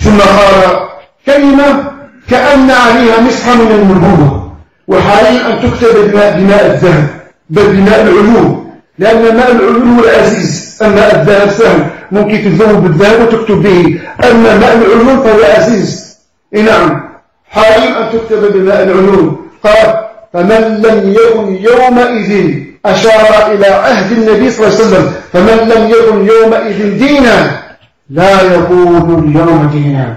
ثم قال كلمة كأن عليها مسحة من النبوة. وحاليا أن تكتب بماء الذهب. بل بماء العلوم لأن ماء العلوم العزيز. أما الذهب سهل. ممكن تذوب بالذهب وتكتب به. أما ماء العلوم فهو عزيز. إيه نعم. حاليا أن تكتب بماء العلوم قال فمن لم يكن يومئذ أشار إلى عهد النبي صلى الله عليه وسلم فمن لم يكن يومئذ دينا لا يكون اليوم دينا.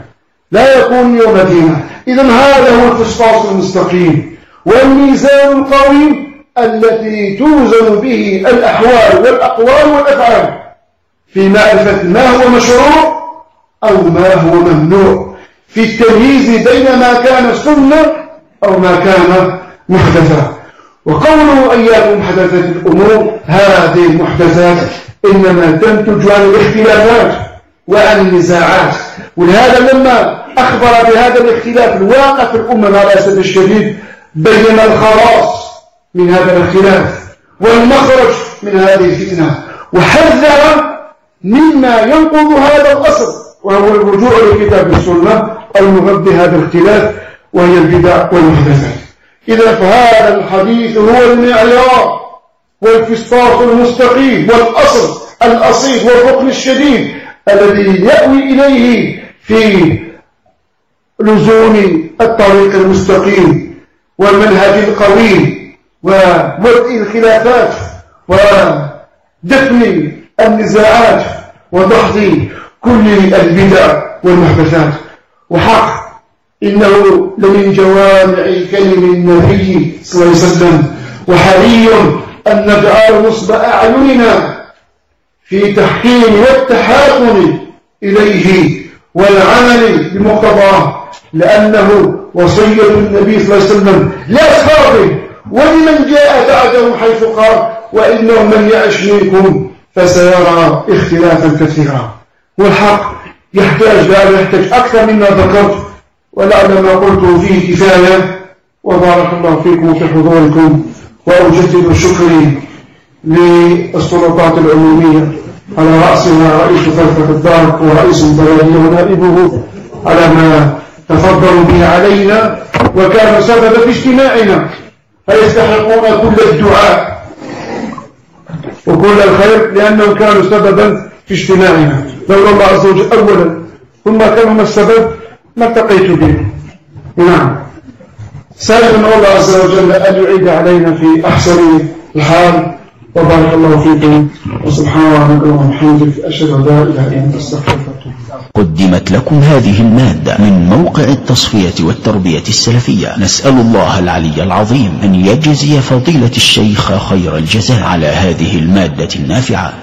لا يكون يوم دينا. إذا هذا هو القسطاس المستقيم. والميزان القويم التي توزن به الأحوال والأقوال والأفعال. في معرفة ما هو مشروع أو ما هو ممنوع. في التمييز بين ما كان سنة أو ما كان محدثا وقوله أيام محدثات الأمور هذه المحدثات إنما تنتج عن الاختلافات وعن النزاعات ولهذا لما أخبر بهذا الاختلاف الواقع في الأمة على الأسف الشديد بين الخلاص من هذا الاختلاف والمخرج من هذه الفتنة. وحذر مما ينقض هذا الأصل وهو الرجوع لكتاب السنة المغذي هذا الاختلاف وهي البدع والمحدثات. إذا فهذا الحديث هو المعيار والفسطاط المستقيم والأصل الأصيل والركن الشديد الذي يأوي إليه في لزوم الطريق المستقيم والمنهج القويم ومرء الخلافات ودفن النزاعات وضحض كل البدع والمحدثات وحق إنه لمن جوامع كلم النبي صلى الله عليه وسلم وحري أن نجعل نصب أعيننا في تحكيم والتحاكم إليه والعمل بمقتضاه لأنه وصية النبي صلى الله عليه وسلم لأصحابه ولمن جاء بعده حيث قال وإنه من يعش منكم فسيرى اختلافا كثيرا والحق يحتاج لا يحتاج أكثر مما ذكرت ولعل ما قلته فيه كفاية وبارك الله فيكم في حضوركم وأجدد شكري للسلطات العمومية. على رأسها رئيس غرفة الدار ورئيس البلدية ونائبه على ما تفضلوا به علينا وكانوا سببا في اجتماعنا فيستحقون كل الدعاء وكل الخير لأنهم كانوا سببا في اجتماعنا. لولا الله عز وجل أولا ثم كانوا السبب ما التقيت به؟ نعم. سائل الله عز وجل أن يعيد علينا في أحسن الحال. وبارك الله فيكم. وسبحانك اللهم وبحمدك أشهد أن لا إله إلا أنت قدمت لكم هذه المادة من موقع التصفية والتربية السلفية. نسأل الله العلي العظيم أن يجزي فضيلة الشيخ خير الجزاء على هذه المادة النافعة.